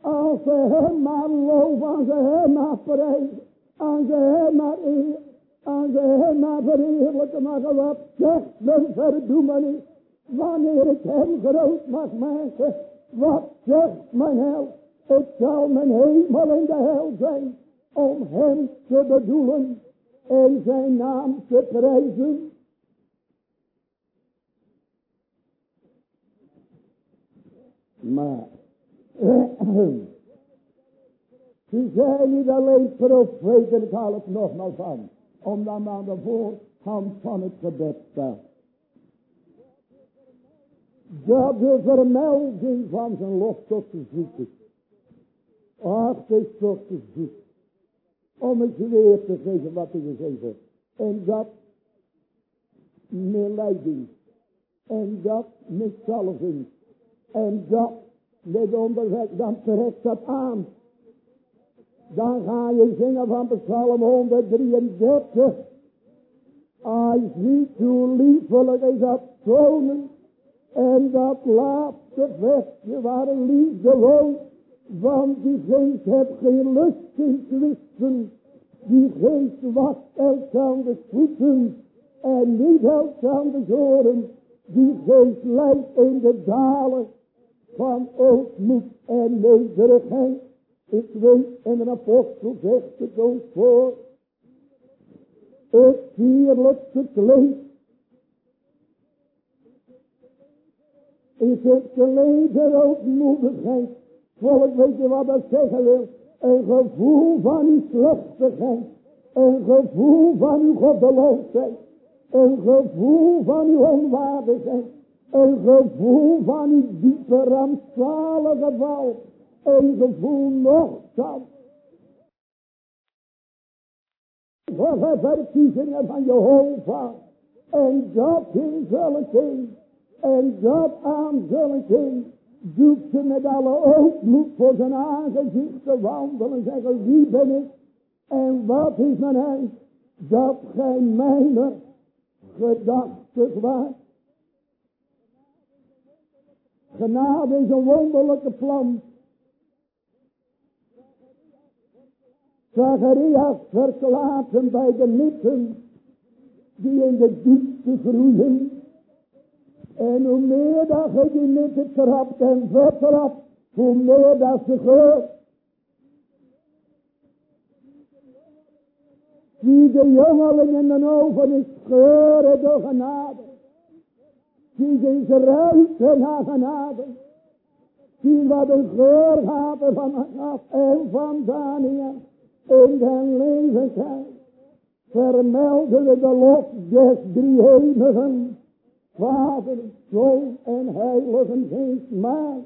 Als ze hem maar loven, als ze hem maar prijzen, als ze hem maar eer, als ze hem maar verheerlijken, maar wat zegt de verdoemenis, wanneer ik hem groot mag maken, wat zegt mijn hel, het zal mijn hemel in de hel zijn, om hem te bedoelen en zijn naam te prijzen. Maar ze zijn niet alleen profeten, ik haal het nogmaals aan. Omdat men aan de voorhand van het gebed staat. Dat de vermelding van zijn lof tot te zoeken. Ach, het tot te zoeken. Om het weer te geven wat hij gezegd heeft. En dat met leiding. En dat met zalving. En dat met onderweg, dan trekt dat aan. Dan ga je zingen van Psalm 133. Hij ziet hoe liefelijk is dat tonen. En dat laatste versje waar liefde woont. Want die geest heeft geen lust in twisten. Die geest wacht elkaar voeten. En niet de oren. Die geest leidt in de dalen van ootmoed en nederigheid. Ik weet, en een apostel zegt het ons voor. Het sierlijkste kleed is het kleed der ootmoedigheid. Volk, weet je wat dat zeggen wil? Een gevoel van uw slechtigheid. Een gevoel van uw goddeloosheid. Een gevoel van uw onwaardigheid. Een gevoel van uw diepe rampzalige val. Een gevoel nogthans. Voor de verkiezingen van Jehovah. En dat in zulke. En dat aan zulke. Doet ze met alle ootmoed voor zijn aangezicht te wandelen. En zeggen wie ben ik. En wat is mijn eind. Dat gij mijner gedachten waard Genade is een wonderlijke plant. Zacharias verklaten bij de mitten die in de diepte groeien. En hoe meer dat je die mitten trapt en vertrapt, hoe meer dat ze groeit. Zie de jongeling in de ogen is scheuren door genade. Zie ze ruiken naar genade. Zie wat een geur er van af en van Daniel in den leven Vermelden we de lof des drieënigen. Vader, Zoon en Heilige Geest. Maar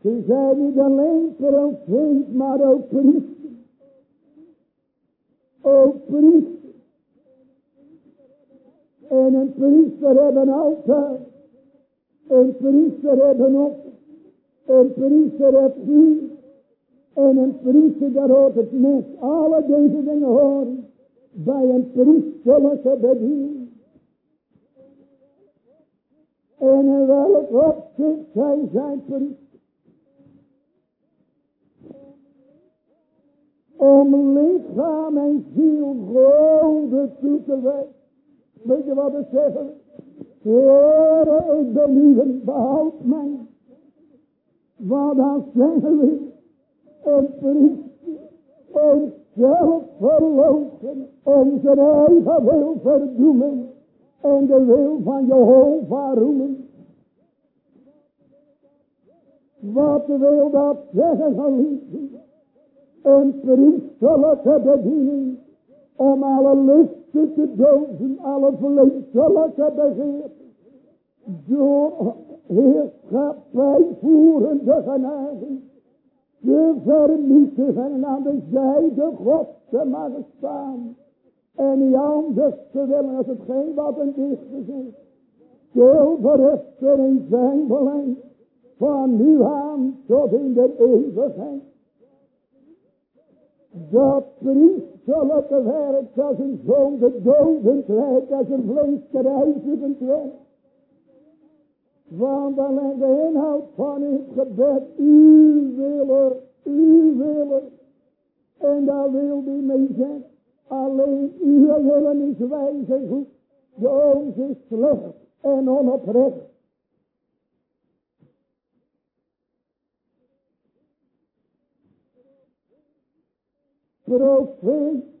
ze zijn niet alleen profeet, maar ook priester. Ook priester. En een priester hebben altijd. Een priester hebben op. Een priester heeft vuur. En een priester, daar hoort het mes. Alle deze dingen horen bij een priesterlijke bediening. En in welk opzicht zij zijn priester. Om lichaam en ziel gode toe te wijzen. Weet je wat ik ik ben u behoud mij. Wat dan zeggen we? Een priester, een zelfverlopen, om zijn eigen wil verdoemen en de wil van Jehovah roemen. Wat wil dat zeggen, geliefde? Een priesterlijke bediening om alle lusten te doden, alle vleeselijke begeerten, door heerschappij voerende genade, te vernietigen en aan de zijde God te mogen staan. En niet anders te willen als hetgeen wat een dichter zegt. Zilver in zijn beleid, van nu aan tot in de eeuwigheid. Dat priesterlijke werk als een zoon de doden trekt, als een vlees kruisigen Want alleen de inhoud van het gebed, u wil u wil En daar wil die mee zijn. Alleen u willen is wijs en goed. De ons is slecht en onoprecht. profeet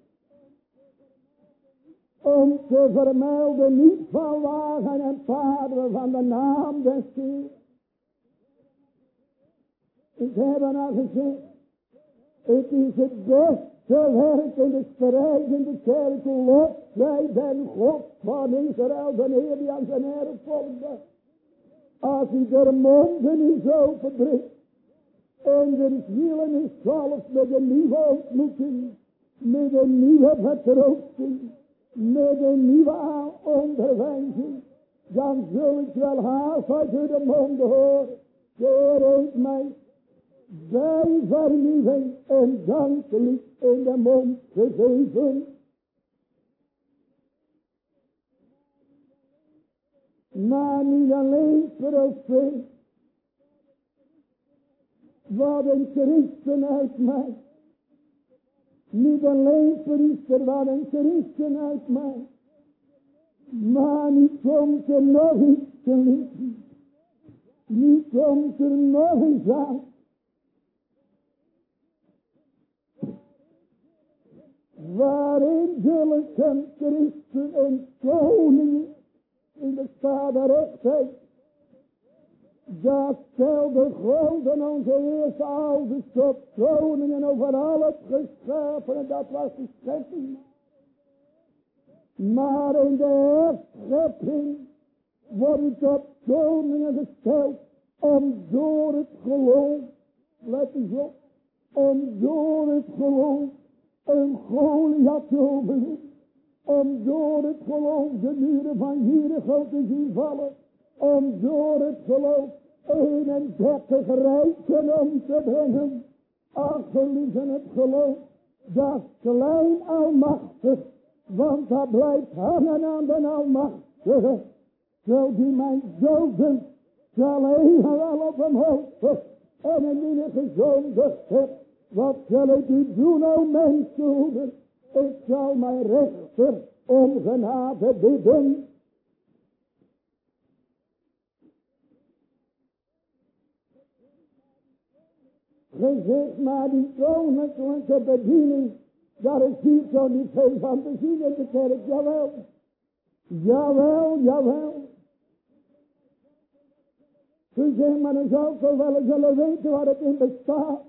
om te vermelden niet van wagen en paarden van de naam des Heer. Ik heb al gezegd, het is het beste werk in de strijd in de kerk, lof zij den God van Israël, de Heer die aan zijn volgde. Als hij de monden is openbreekt, en de zielen is zelfs met een nieuwe ontmoeting, met een nieuwe vertroosting, met een nieuwe onderwijzing. Dan zul ik wel haast uit de mond horen. De mij bij vernieuwing en dankelijk in de mond gegeven. Maar niet alleen profeet, wat een christen uitmaakt. Niet alleen priester wat een christen uitmaakt. Maar niet komt er nog iets te liefden. Niet komt er nog iets aan. Waarin zullen christen en koningen in de staat der rechtheid dat stelde golden onze eerste ouders tot koningen over al het geschapen. dat was de schepping. Maar in de herschepping worden tot koningen gesteld. Om door het geloof, let eens op. Om door het geloof een Goliath te overwinnen. Om door het geloof de muren van Jericho te zien vallen om door het geloof 31 rijken om te brengen. Ach, het geloof, dat klein almachtig, want dat blijft hangen aan de almachtige. Zo die mijn zoden zal evenwel op hem helpen. En indien ik gezondigd heb, wat zal ik u doen, o mensenhoeder? Ik zal mijn rechter om genade bidden. Gezegd maar die koninklijke bediening, daar is hier zo niet veel van te zien in de kerk, jawel. Jawel, jawel. Toen zeg maar, dan zou ik wel willen weten waar het in bestaat.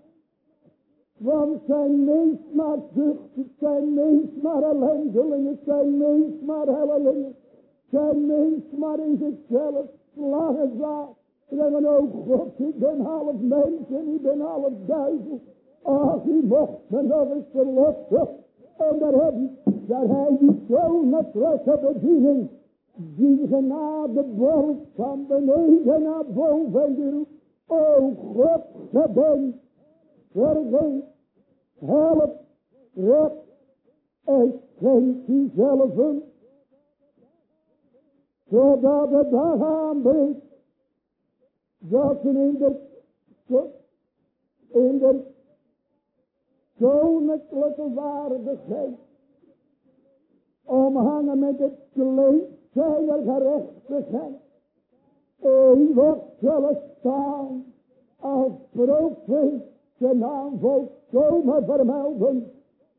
Want zijn meest maar zucht, zijn meest maar ellendelingen, zijn meest maar hellelingen. Zijn meest maar in zichzelf slagen zaad. Zeggen, oh God, ik ben half mens en ik ben half duivel. Ach, u mocht me nog eens verlossen. En daar heb je, daar hij die koninklijke bediening. Die genade borst van beneden naar boven geroep. O God, gedenk, vergeet, help, red en schenk u zelf zodat de dag ze in de, in de koninklijke waardigheid. Omhangen met het kleed zijner gerechtigheid eeuwig zullen staan. Als profeet zijn naam volkomen vermelden.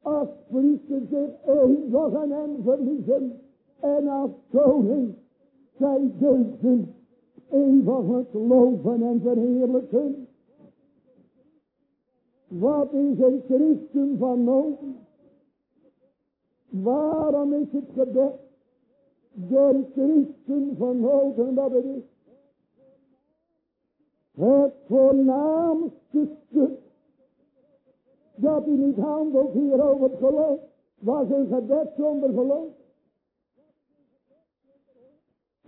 Als priester zich eeuwig en verliezen. En als koning zijn deugden eeuwiglijk loven en verheerlijken. Wat is een christen van nood? Waarom is het gebed door christen van nood en dat het is? Het voornaamste stuk dat hij niet handelt hier over het geloof was een gebed zonder geloof.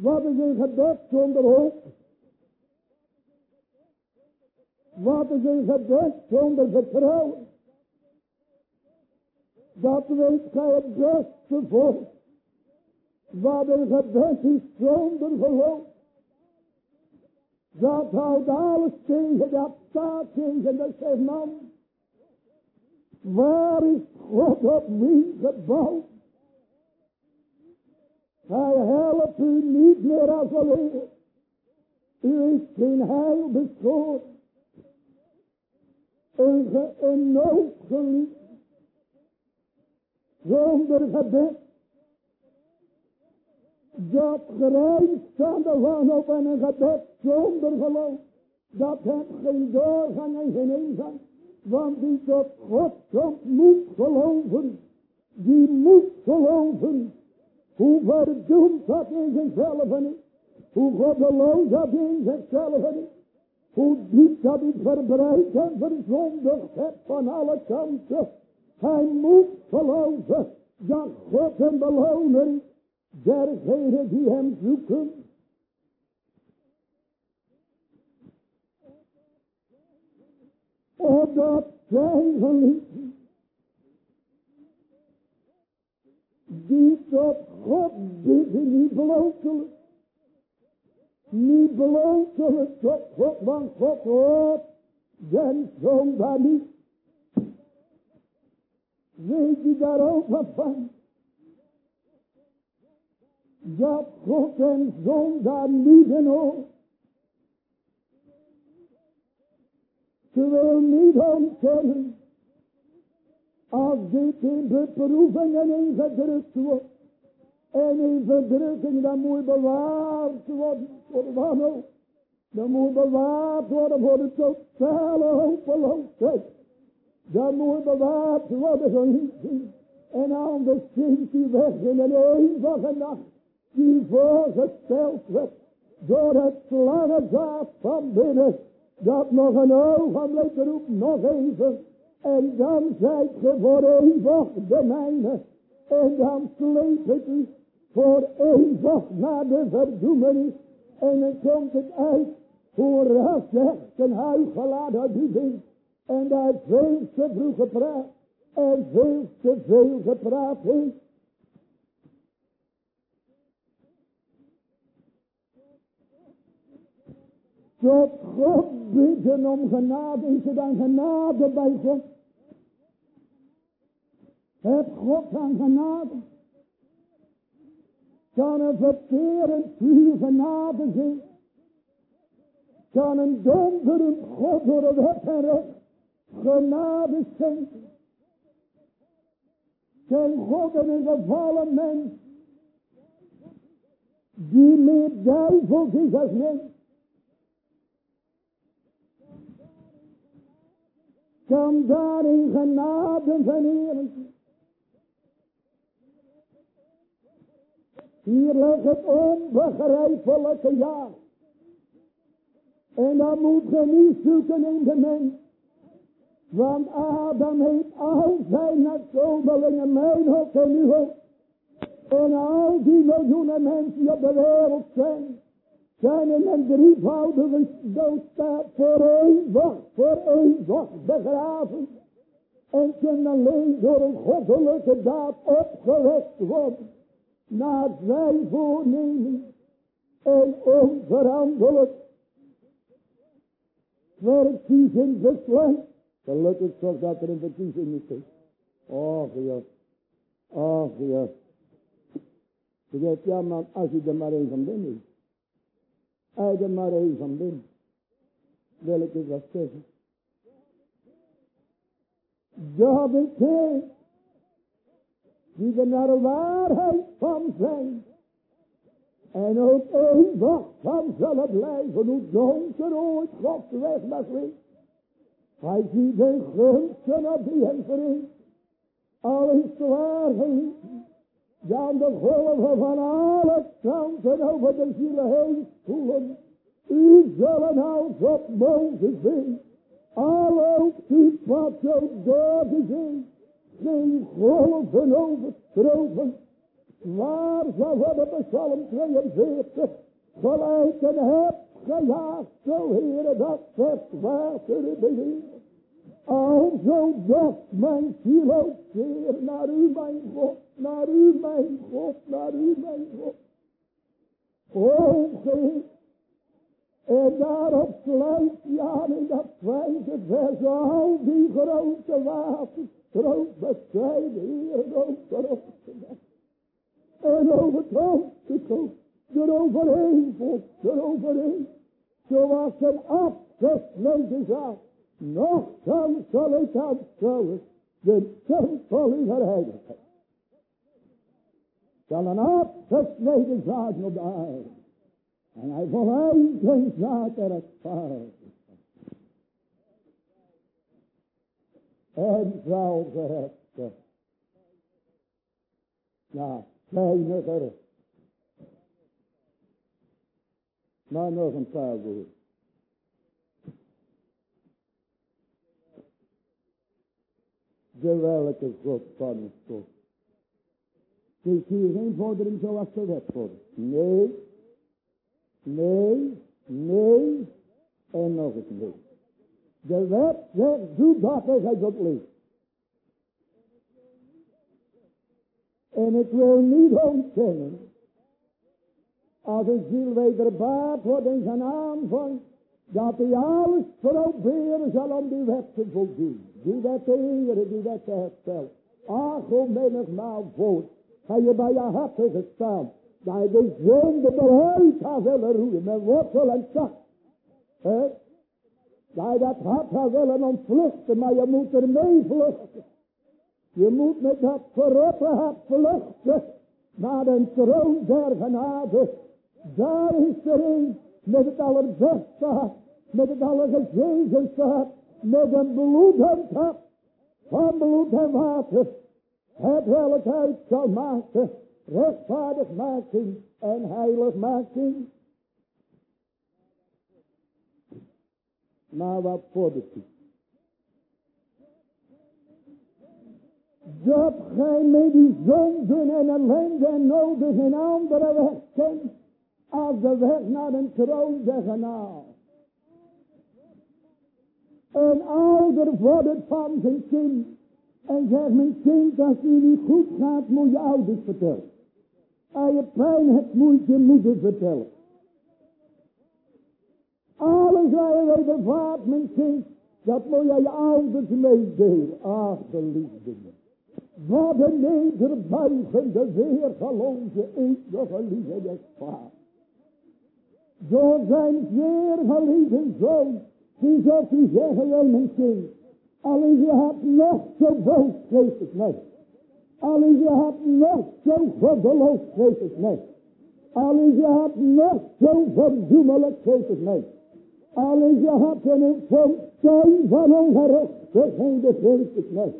Een gebed zonder hoop? Een gebed zonder vertrouwen? Dat weet gij het beste voor. Een gebed is zonder geloof. Dat houdt alles tegen, dat staat tegen, dat zegt man. Waar is God op wie gebouwd? Hij helpt u niet meer als alleen. U is geen heil beschoren. Een, ge, een. Zonder gebed. Dat grijpt aan de wanhoop en een gebed zonder geloof. Dat heeft geen doorgang en geen ingang. Want die tot God komt moet geloven. Die moet geloven hoe verdoemd dat in zichzelf is. Hoe goddeloos dat in zichzelf is. Hoe diep dat hij verbreid en verzondigd hebt van alle kanten. Hij moet geloven dat God een beloner is. Dergenen die hem zoeken. Opdat zij geliefden die tot God bidden, niet beloofdelijk. Niet beloofdelijk tot God, want God hoort den zondaar niet. Weet je daar ook wat van? Dat God en zondaar niet en hoort. Ze wil niet ontkennen als dit in beproevingen ingedrukt wordt. En in verdrukking, dan moet bewaard worden voor de wanhoop. Dan moet bewaard worden voor de totale hopeloosheid. Dan moet bewaard worden geliefd. En anders zingt u weg in een eeuwige nacht. Die voorgesteld werd door het slangenzaad van binnen. Dat nog een ogenblik roept, nog even. En dan zijt ge voor eeuwig de mijne. En dan sleep ik u voor eeuwig naar de verdoemenis. En dan komt het uit hoe ras echt een huigelaar dat u bent. En daar veel te vroeg gepraat. En veel te veel gepraat heeft. tot God bidden om genade, is er dan genade bij God? Heb God aan genade? Kan een verterend vuur genade zijn? Kan een donderend God door de wet en recht genade schenken? Kan God een gevallen mens, die meer duivels is als mens, kan daarin genade verheerlijken? Hier ligt het onbegrijpelijke ja. En dan moet je niet zoeken in de mens. Want Adam heeft al zijn nakomelingen, mijn hoofd en uw hoofd. En al die miljoenen mensen die op de wereld zijn, zijn in een drievoudige doodstaat voor wacht, voor wacht begraven. En kunnen alleen door een goddelijke daad opgewekt worden naar zijn voorneming en onveranderlijk verkiezing besluit. Gelukkig toch dat er een verkiezing is. Och ja, och ja. Je zegt, ja man, als je er maar één van binnen is. Als je er maar één van binnen. Wil ik eens wat zeggen. Dat betekent die er naar de waarheid van zijn. En ook dag van zullen blijven, hoe donker ooit Gods weg mag wezen. Hij ziet de gunsten op die hem verricht. Al is zwaar dan de golven van alle kanten over de zielen heen spoelen. U zullen als op Mozes zijn. Al ook die pad zo door de zee geen golven overstroven. Waar zal worden Psalm 42 gelijk een heb gejaagd, zo heren dat het water beheert. Alzo dat mijn ziel ook zeer naar u mijn God, naar u mijn God, naar u mijn God. O geest, en daarop sluit Jan in dat tweede vers al die grote waters Groot bescheiden Heer, ook veropgezet. En over het gekomen, eroverheen volk, eroverheen. Zoals een afgesloten zaak. dan zal ik aanschouwen de tempel in haar heiligheid. Zal een afgesneden zaak op de aarde. Hij verwijst zijn zaak er het vader. en zal gerechten. Ja, kleiniger. Maar nog een paar woorden. De welke God van ons God. Het is hier geen vordering zoals de wet wordt. Nee, nee, nee en nog eens nee. De wet zegt, doe dat als hij dat leeft. En ik wil niet ontkennen, als een ziel wederbaard wordt in zijn aanvang, dat hij alles proberen zal om die wet te voldoen. Die wet te eren, die wet te herstellen. Ach, hoe menigmaal voort, ga je bij je harten gestaan, de zonde bereid had willen roeien, met wortel en tak. Ja, dat hart zou willen ontvluchten, maar je moet er mee vluchten. Je moet met dat verrotte hart vluchten naar de troon der genade. Daar is er een met het allerbeste hart, met het allergezegendste hart, met een bloedend hart van bloed en water. Het welk uit zal maken, rechtvaardig maken en heilig maken. Maar wat vordert u? Dat gij met die zonden en ellende en nodig een andere weg kent, als de weg naar een troon der genade. Een ouder vordert van zijn kind en zegt mijn kind, als het niet goed gaat, moet je ouders vertellen. Als je pijn hebt, moet je moeder vertellen. Alle dan zijn wij de vaat, mijn kind. Dat moet jij je ouders meedelen. Ach, geliefde. Wat een nederbuigende weergaloze eeuwige liefde des vader. Door zijn zeer geliefde zoon. Die zou u zeggen wil mijn kind. Alleen je hebt nog zo boos geest het. Alleen je hebt nog zo goddeloos geest het niet. Alleen je hebt nog zo verdoemelijk geest het niet. Alleen je hebt een fontein van ongerechtigheden geest het niet.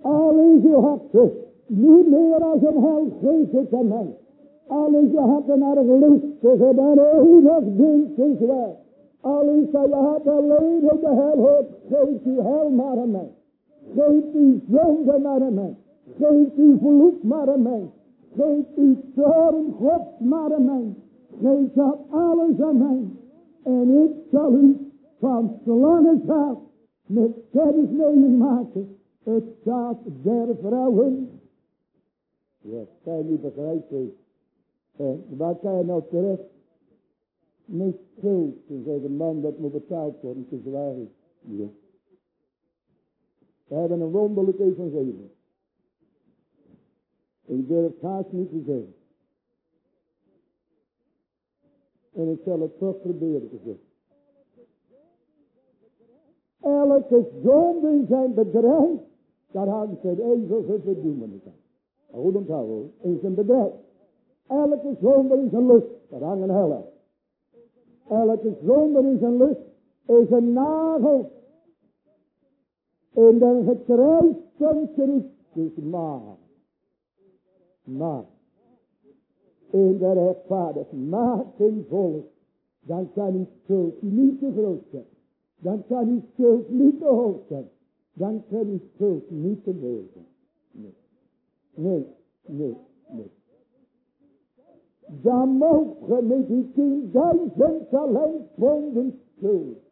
Alleen je hebt het niet meer als een hel geest het niet. Alleen je hebt een erg lustige en eeuwig ding is weg. Alleen je hebt alleen in de hel hoort, geef die hel maar aan mij. Geef die zonde maar aan mij. Geef die vloek maar aan mij. Geef die toren God maar aan mij. Geef dat alles aan mij. En ik zal u van slangen zaad met kennis maken. Het zaad der vrouwen. Ja, kan je niet begrijpen. En waar kan je nou terecht? Niet schuld. Ze zeggen, man, dat moet betaald worden. Het is waar. Ja. We hebben een wonderlijk evangelie. Ik durf haast niet te. En ik zal het toch proberen te zeggen. Elke zonde in zijn bedrijf, daar hangt het eeuwige verdoemenis aan. Goed onthouden, in zijn bedrijf. Elke zonde in zijn lust, daar hangt een hel aan. Elke zonde in zijn lust is een nagel in de gekruiste Christus maar. Maar in de rechtvaardig maken volk, dan kan die schuld niet te groot zijn. Dan kan die schuld niet te hoog zijn. Dan kan die schuld niet te veel zijn. Nee, nee, nee, nee. Dan mogen met die tienduizend talentponden schuld.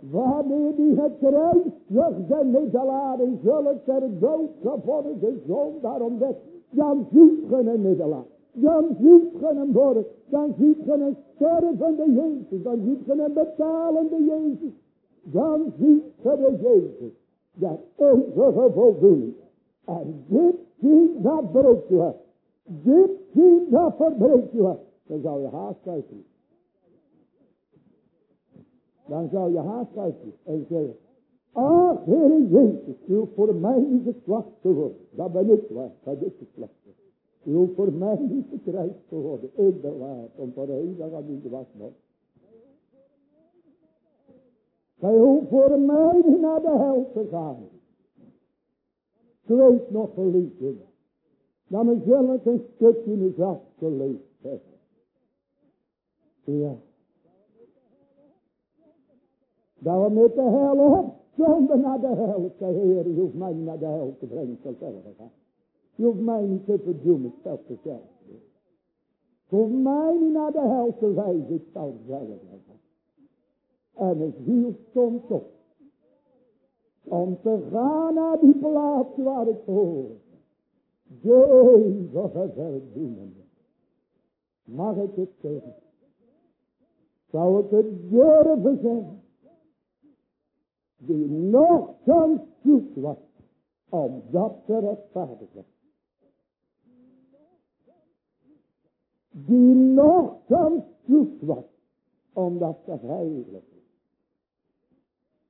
Wanneer die het kruis de middelaar in zulke dood gevonden zoon daarom weg. Dan ziet ge een middelaar. Dan ziet ge een borg. Dan ziet ge een stervende Jezus. Dan ziet ge een betalende Jezus. Dan ziet ge de Jezus. Dat eeuwige voldoening. En dit zien dat breekt je Dit zien dat verbreekt je Dan zou je haast. Dan zou je haast kijken en zeggen. Ach, Heer Jezus, u voor mij niet geslacht te worden. Dat ben ik waar, dat is geslacht. U hoeft voor mij niet gekruist te worden. Ik ben waar, om voor een dag aan u te wachten. Gij hoeft voor mij niet naar de hel te gaan. Ik weet nog geliefd dat mezelf een stukje heb. Ja. Dat we met de hel op zonder naar de hel. zei Heer, je hoeft mij niet naar de hel te brengen. Ik zal gaan. Je hoeft mij niet te verdoemen. Ik zal het zelf Je hoeft mij niet naar de hel te wijzen. Ik zal zelf. En het ziel stond op. Om te gaan naar die plaats waar ik hoor. Deze verdoemen. Mag ik het zeggen? Zou ik het durven zeggen? Die nogthans zoek was om dat te rechtvaardigen. Die nogthans zoek was om dat te heiligen.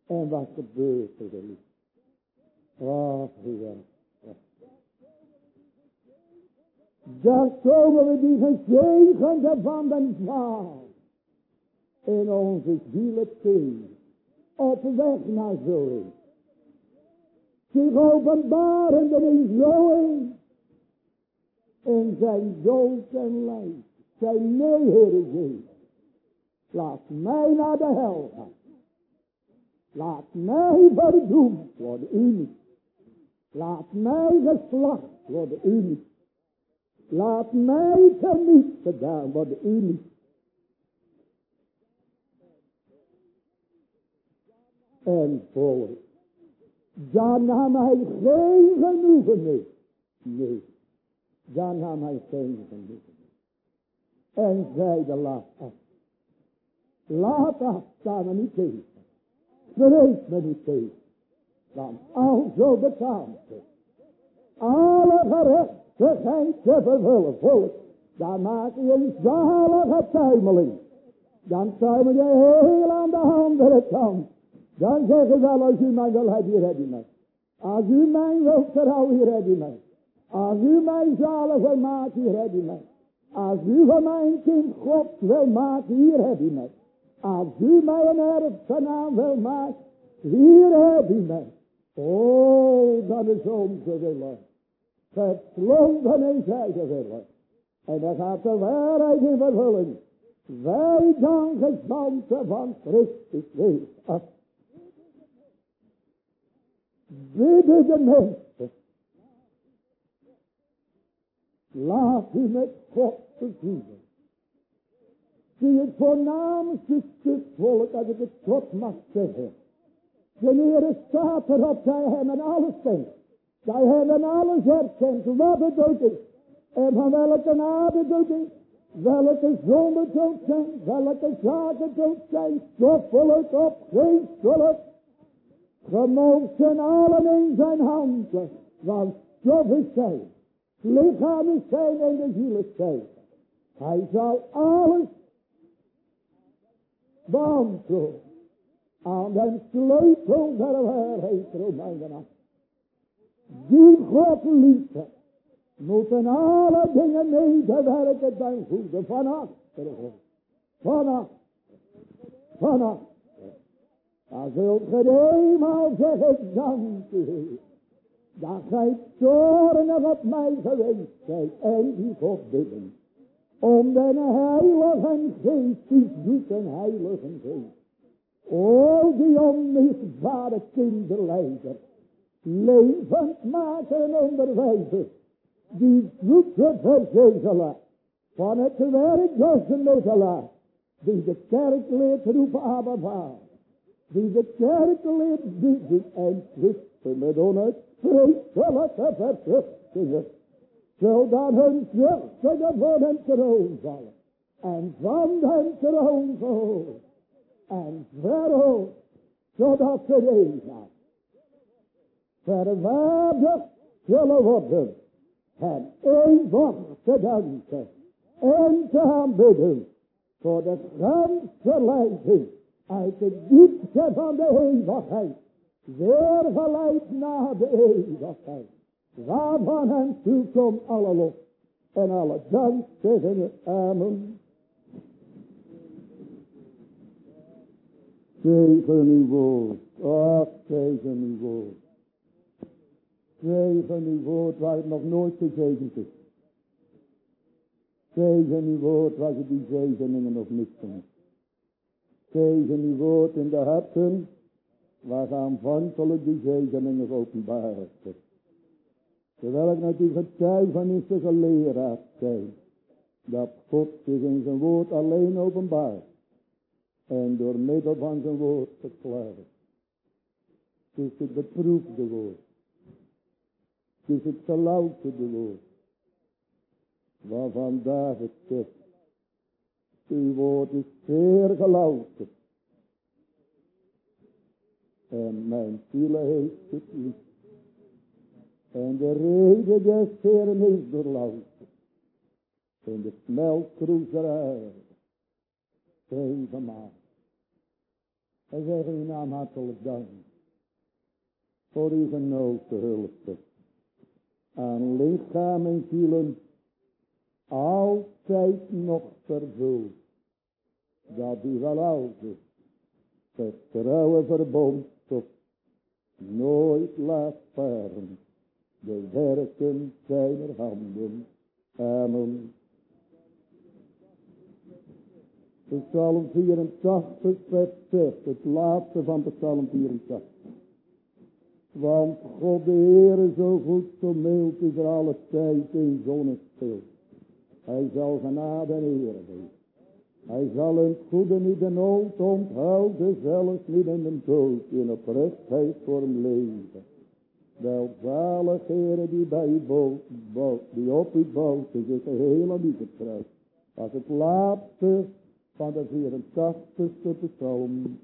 En wat gebeurt er niet? Ach, ja. Daar komen we die gezegende van de vader in onze zielen tegen op weg naar Zoe. Zich openbarende in Zoe. In zijn dood en lijf. Zijn nee, Heere Jezus. Laat mij naar de hel gaan. Laat mij verdoemd worden, u niet. Laat mij geslacht worden, u niet. Laat mij teniet gedaan worden, u niet. En voor. Dan nam hij geen genoegen mee. Nee, dan nam hij geen genoegen mee. En zeide laat af. Laat af, sta me niet tegen. Vrees me niet tegen. Dan al zo betaamt het. Alle gerechtigheid te vervullen, volk. Dan maak je een zalige tuimeling. Dan tuimel je heel aan de andere kant. Dan zeg je wel, als u mij wil hebben, hier heb je mij. Als u mij wilt trouw, hier heb je mij. Als u mij zalig wil maken, hier heb je mij. Als u van mijn kind God wil maken, hier heb je mij. Als u mij een erfgenaam wil maken, hier heb je mij. Oh, dat is onze willen. Gesloten in zijde willen. En dan gaat de waarheid in vervulling. Wij dan gezanten van Christus af. Bidden de mensen. Laat u met God verzoenen. Zie het voornaamste stuk volk, als ik het God mag zeggen. De Heer staat erop, zij hebben alles kent. Zij hebben alles erkend, wat het ook is. En van welke aarde het is. Welke zonde het ook zijn, welke zaken het ook zijn, stoffelijk of geestelijk. Gemogen allen in zijn handen, want stof is zijn. Lichaam is zijn en de ziel is zijn. Hij zal alles beantwoorden aan den sleutel der waarheid, Romeinen 8. Die God liefde, moeten alle dingen medewerken ten goede van achteren. Van achteren. Van achteren. Dan zult ge eenmaal zeggen, dank u. Dat gij toornig op mij geweest zijt en die God bidden. Om den heiligen geest, die doet een heilige geest. O die onmisbare kinderleider. Levend maken en onderwijzer. Die zoete verzegelaar. Van het werk des middelaar. Die de kerk leert roepen Abba Die de kerk leert bidden en twisten met onuitspreekelijke vervruchtingen. Zodat hun vruchten voor hun troon vallen. En van hun troon gehoord en verhoogd, zodat ze eenzaam verwaardigd zullen worden en eeuwig te danken en te aanbidden voor de ganse leiding uit de diepte van de eeuwigheid, weer geleid naar de eeuwigheid, waarvan hen toekomt alle lof en alle dank tegen het Amen. Tegen uw woord. Ach, tegen uw woord. Tegen uw woord waar het nog nooit gezegend is. Tegen uw woord waar je die zegeningen nog niet komt. Tegen uw woord in de harten waar aanvankelijk die zegeningen openbaar is. Terwijl ik met die getuigenissen geleerd zijn. Dat God zich in zijn woord alleen openbaart en door middel van zijn woord verklaard. Het is het beproefde woord. Het is het gelouterde woord. Waarvan David zegt. Uw woord is zeer gelouterd. En mijn ziel heeft het lief. En de reden des Heeren is doorlouterd. En de smeltkroes eruit. Zevenmaal. En zeggen uw naam hartelijk dank. Voor uw genoten hulp. Aan lichaam en zielen. Altijd nog vervuld. Dat u wel oude. Vertrouwen verbond. Nooit laat varen. De werken zijner handen. Amen. Psalm 84, vers 6. Het laatste van Psalm 84. Want God de Heer zo goed, zo is er alle tijd in zonnestil. Hij zal genade en eer geven. Hij zal een goede niet de nood onthouden, zelfs niet in de dood, in oprechtheid voor hem leven. Wel zalig heren die bij u bouwt, die op u bouwt, is het aan u getrouwd. als het laatste van de 84ste psalm.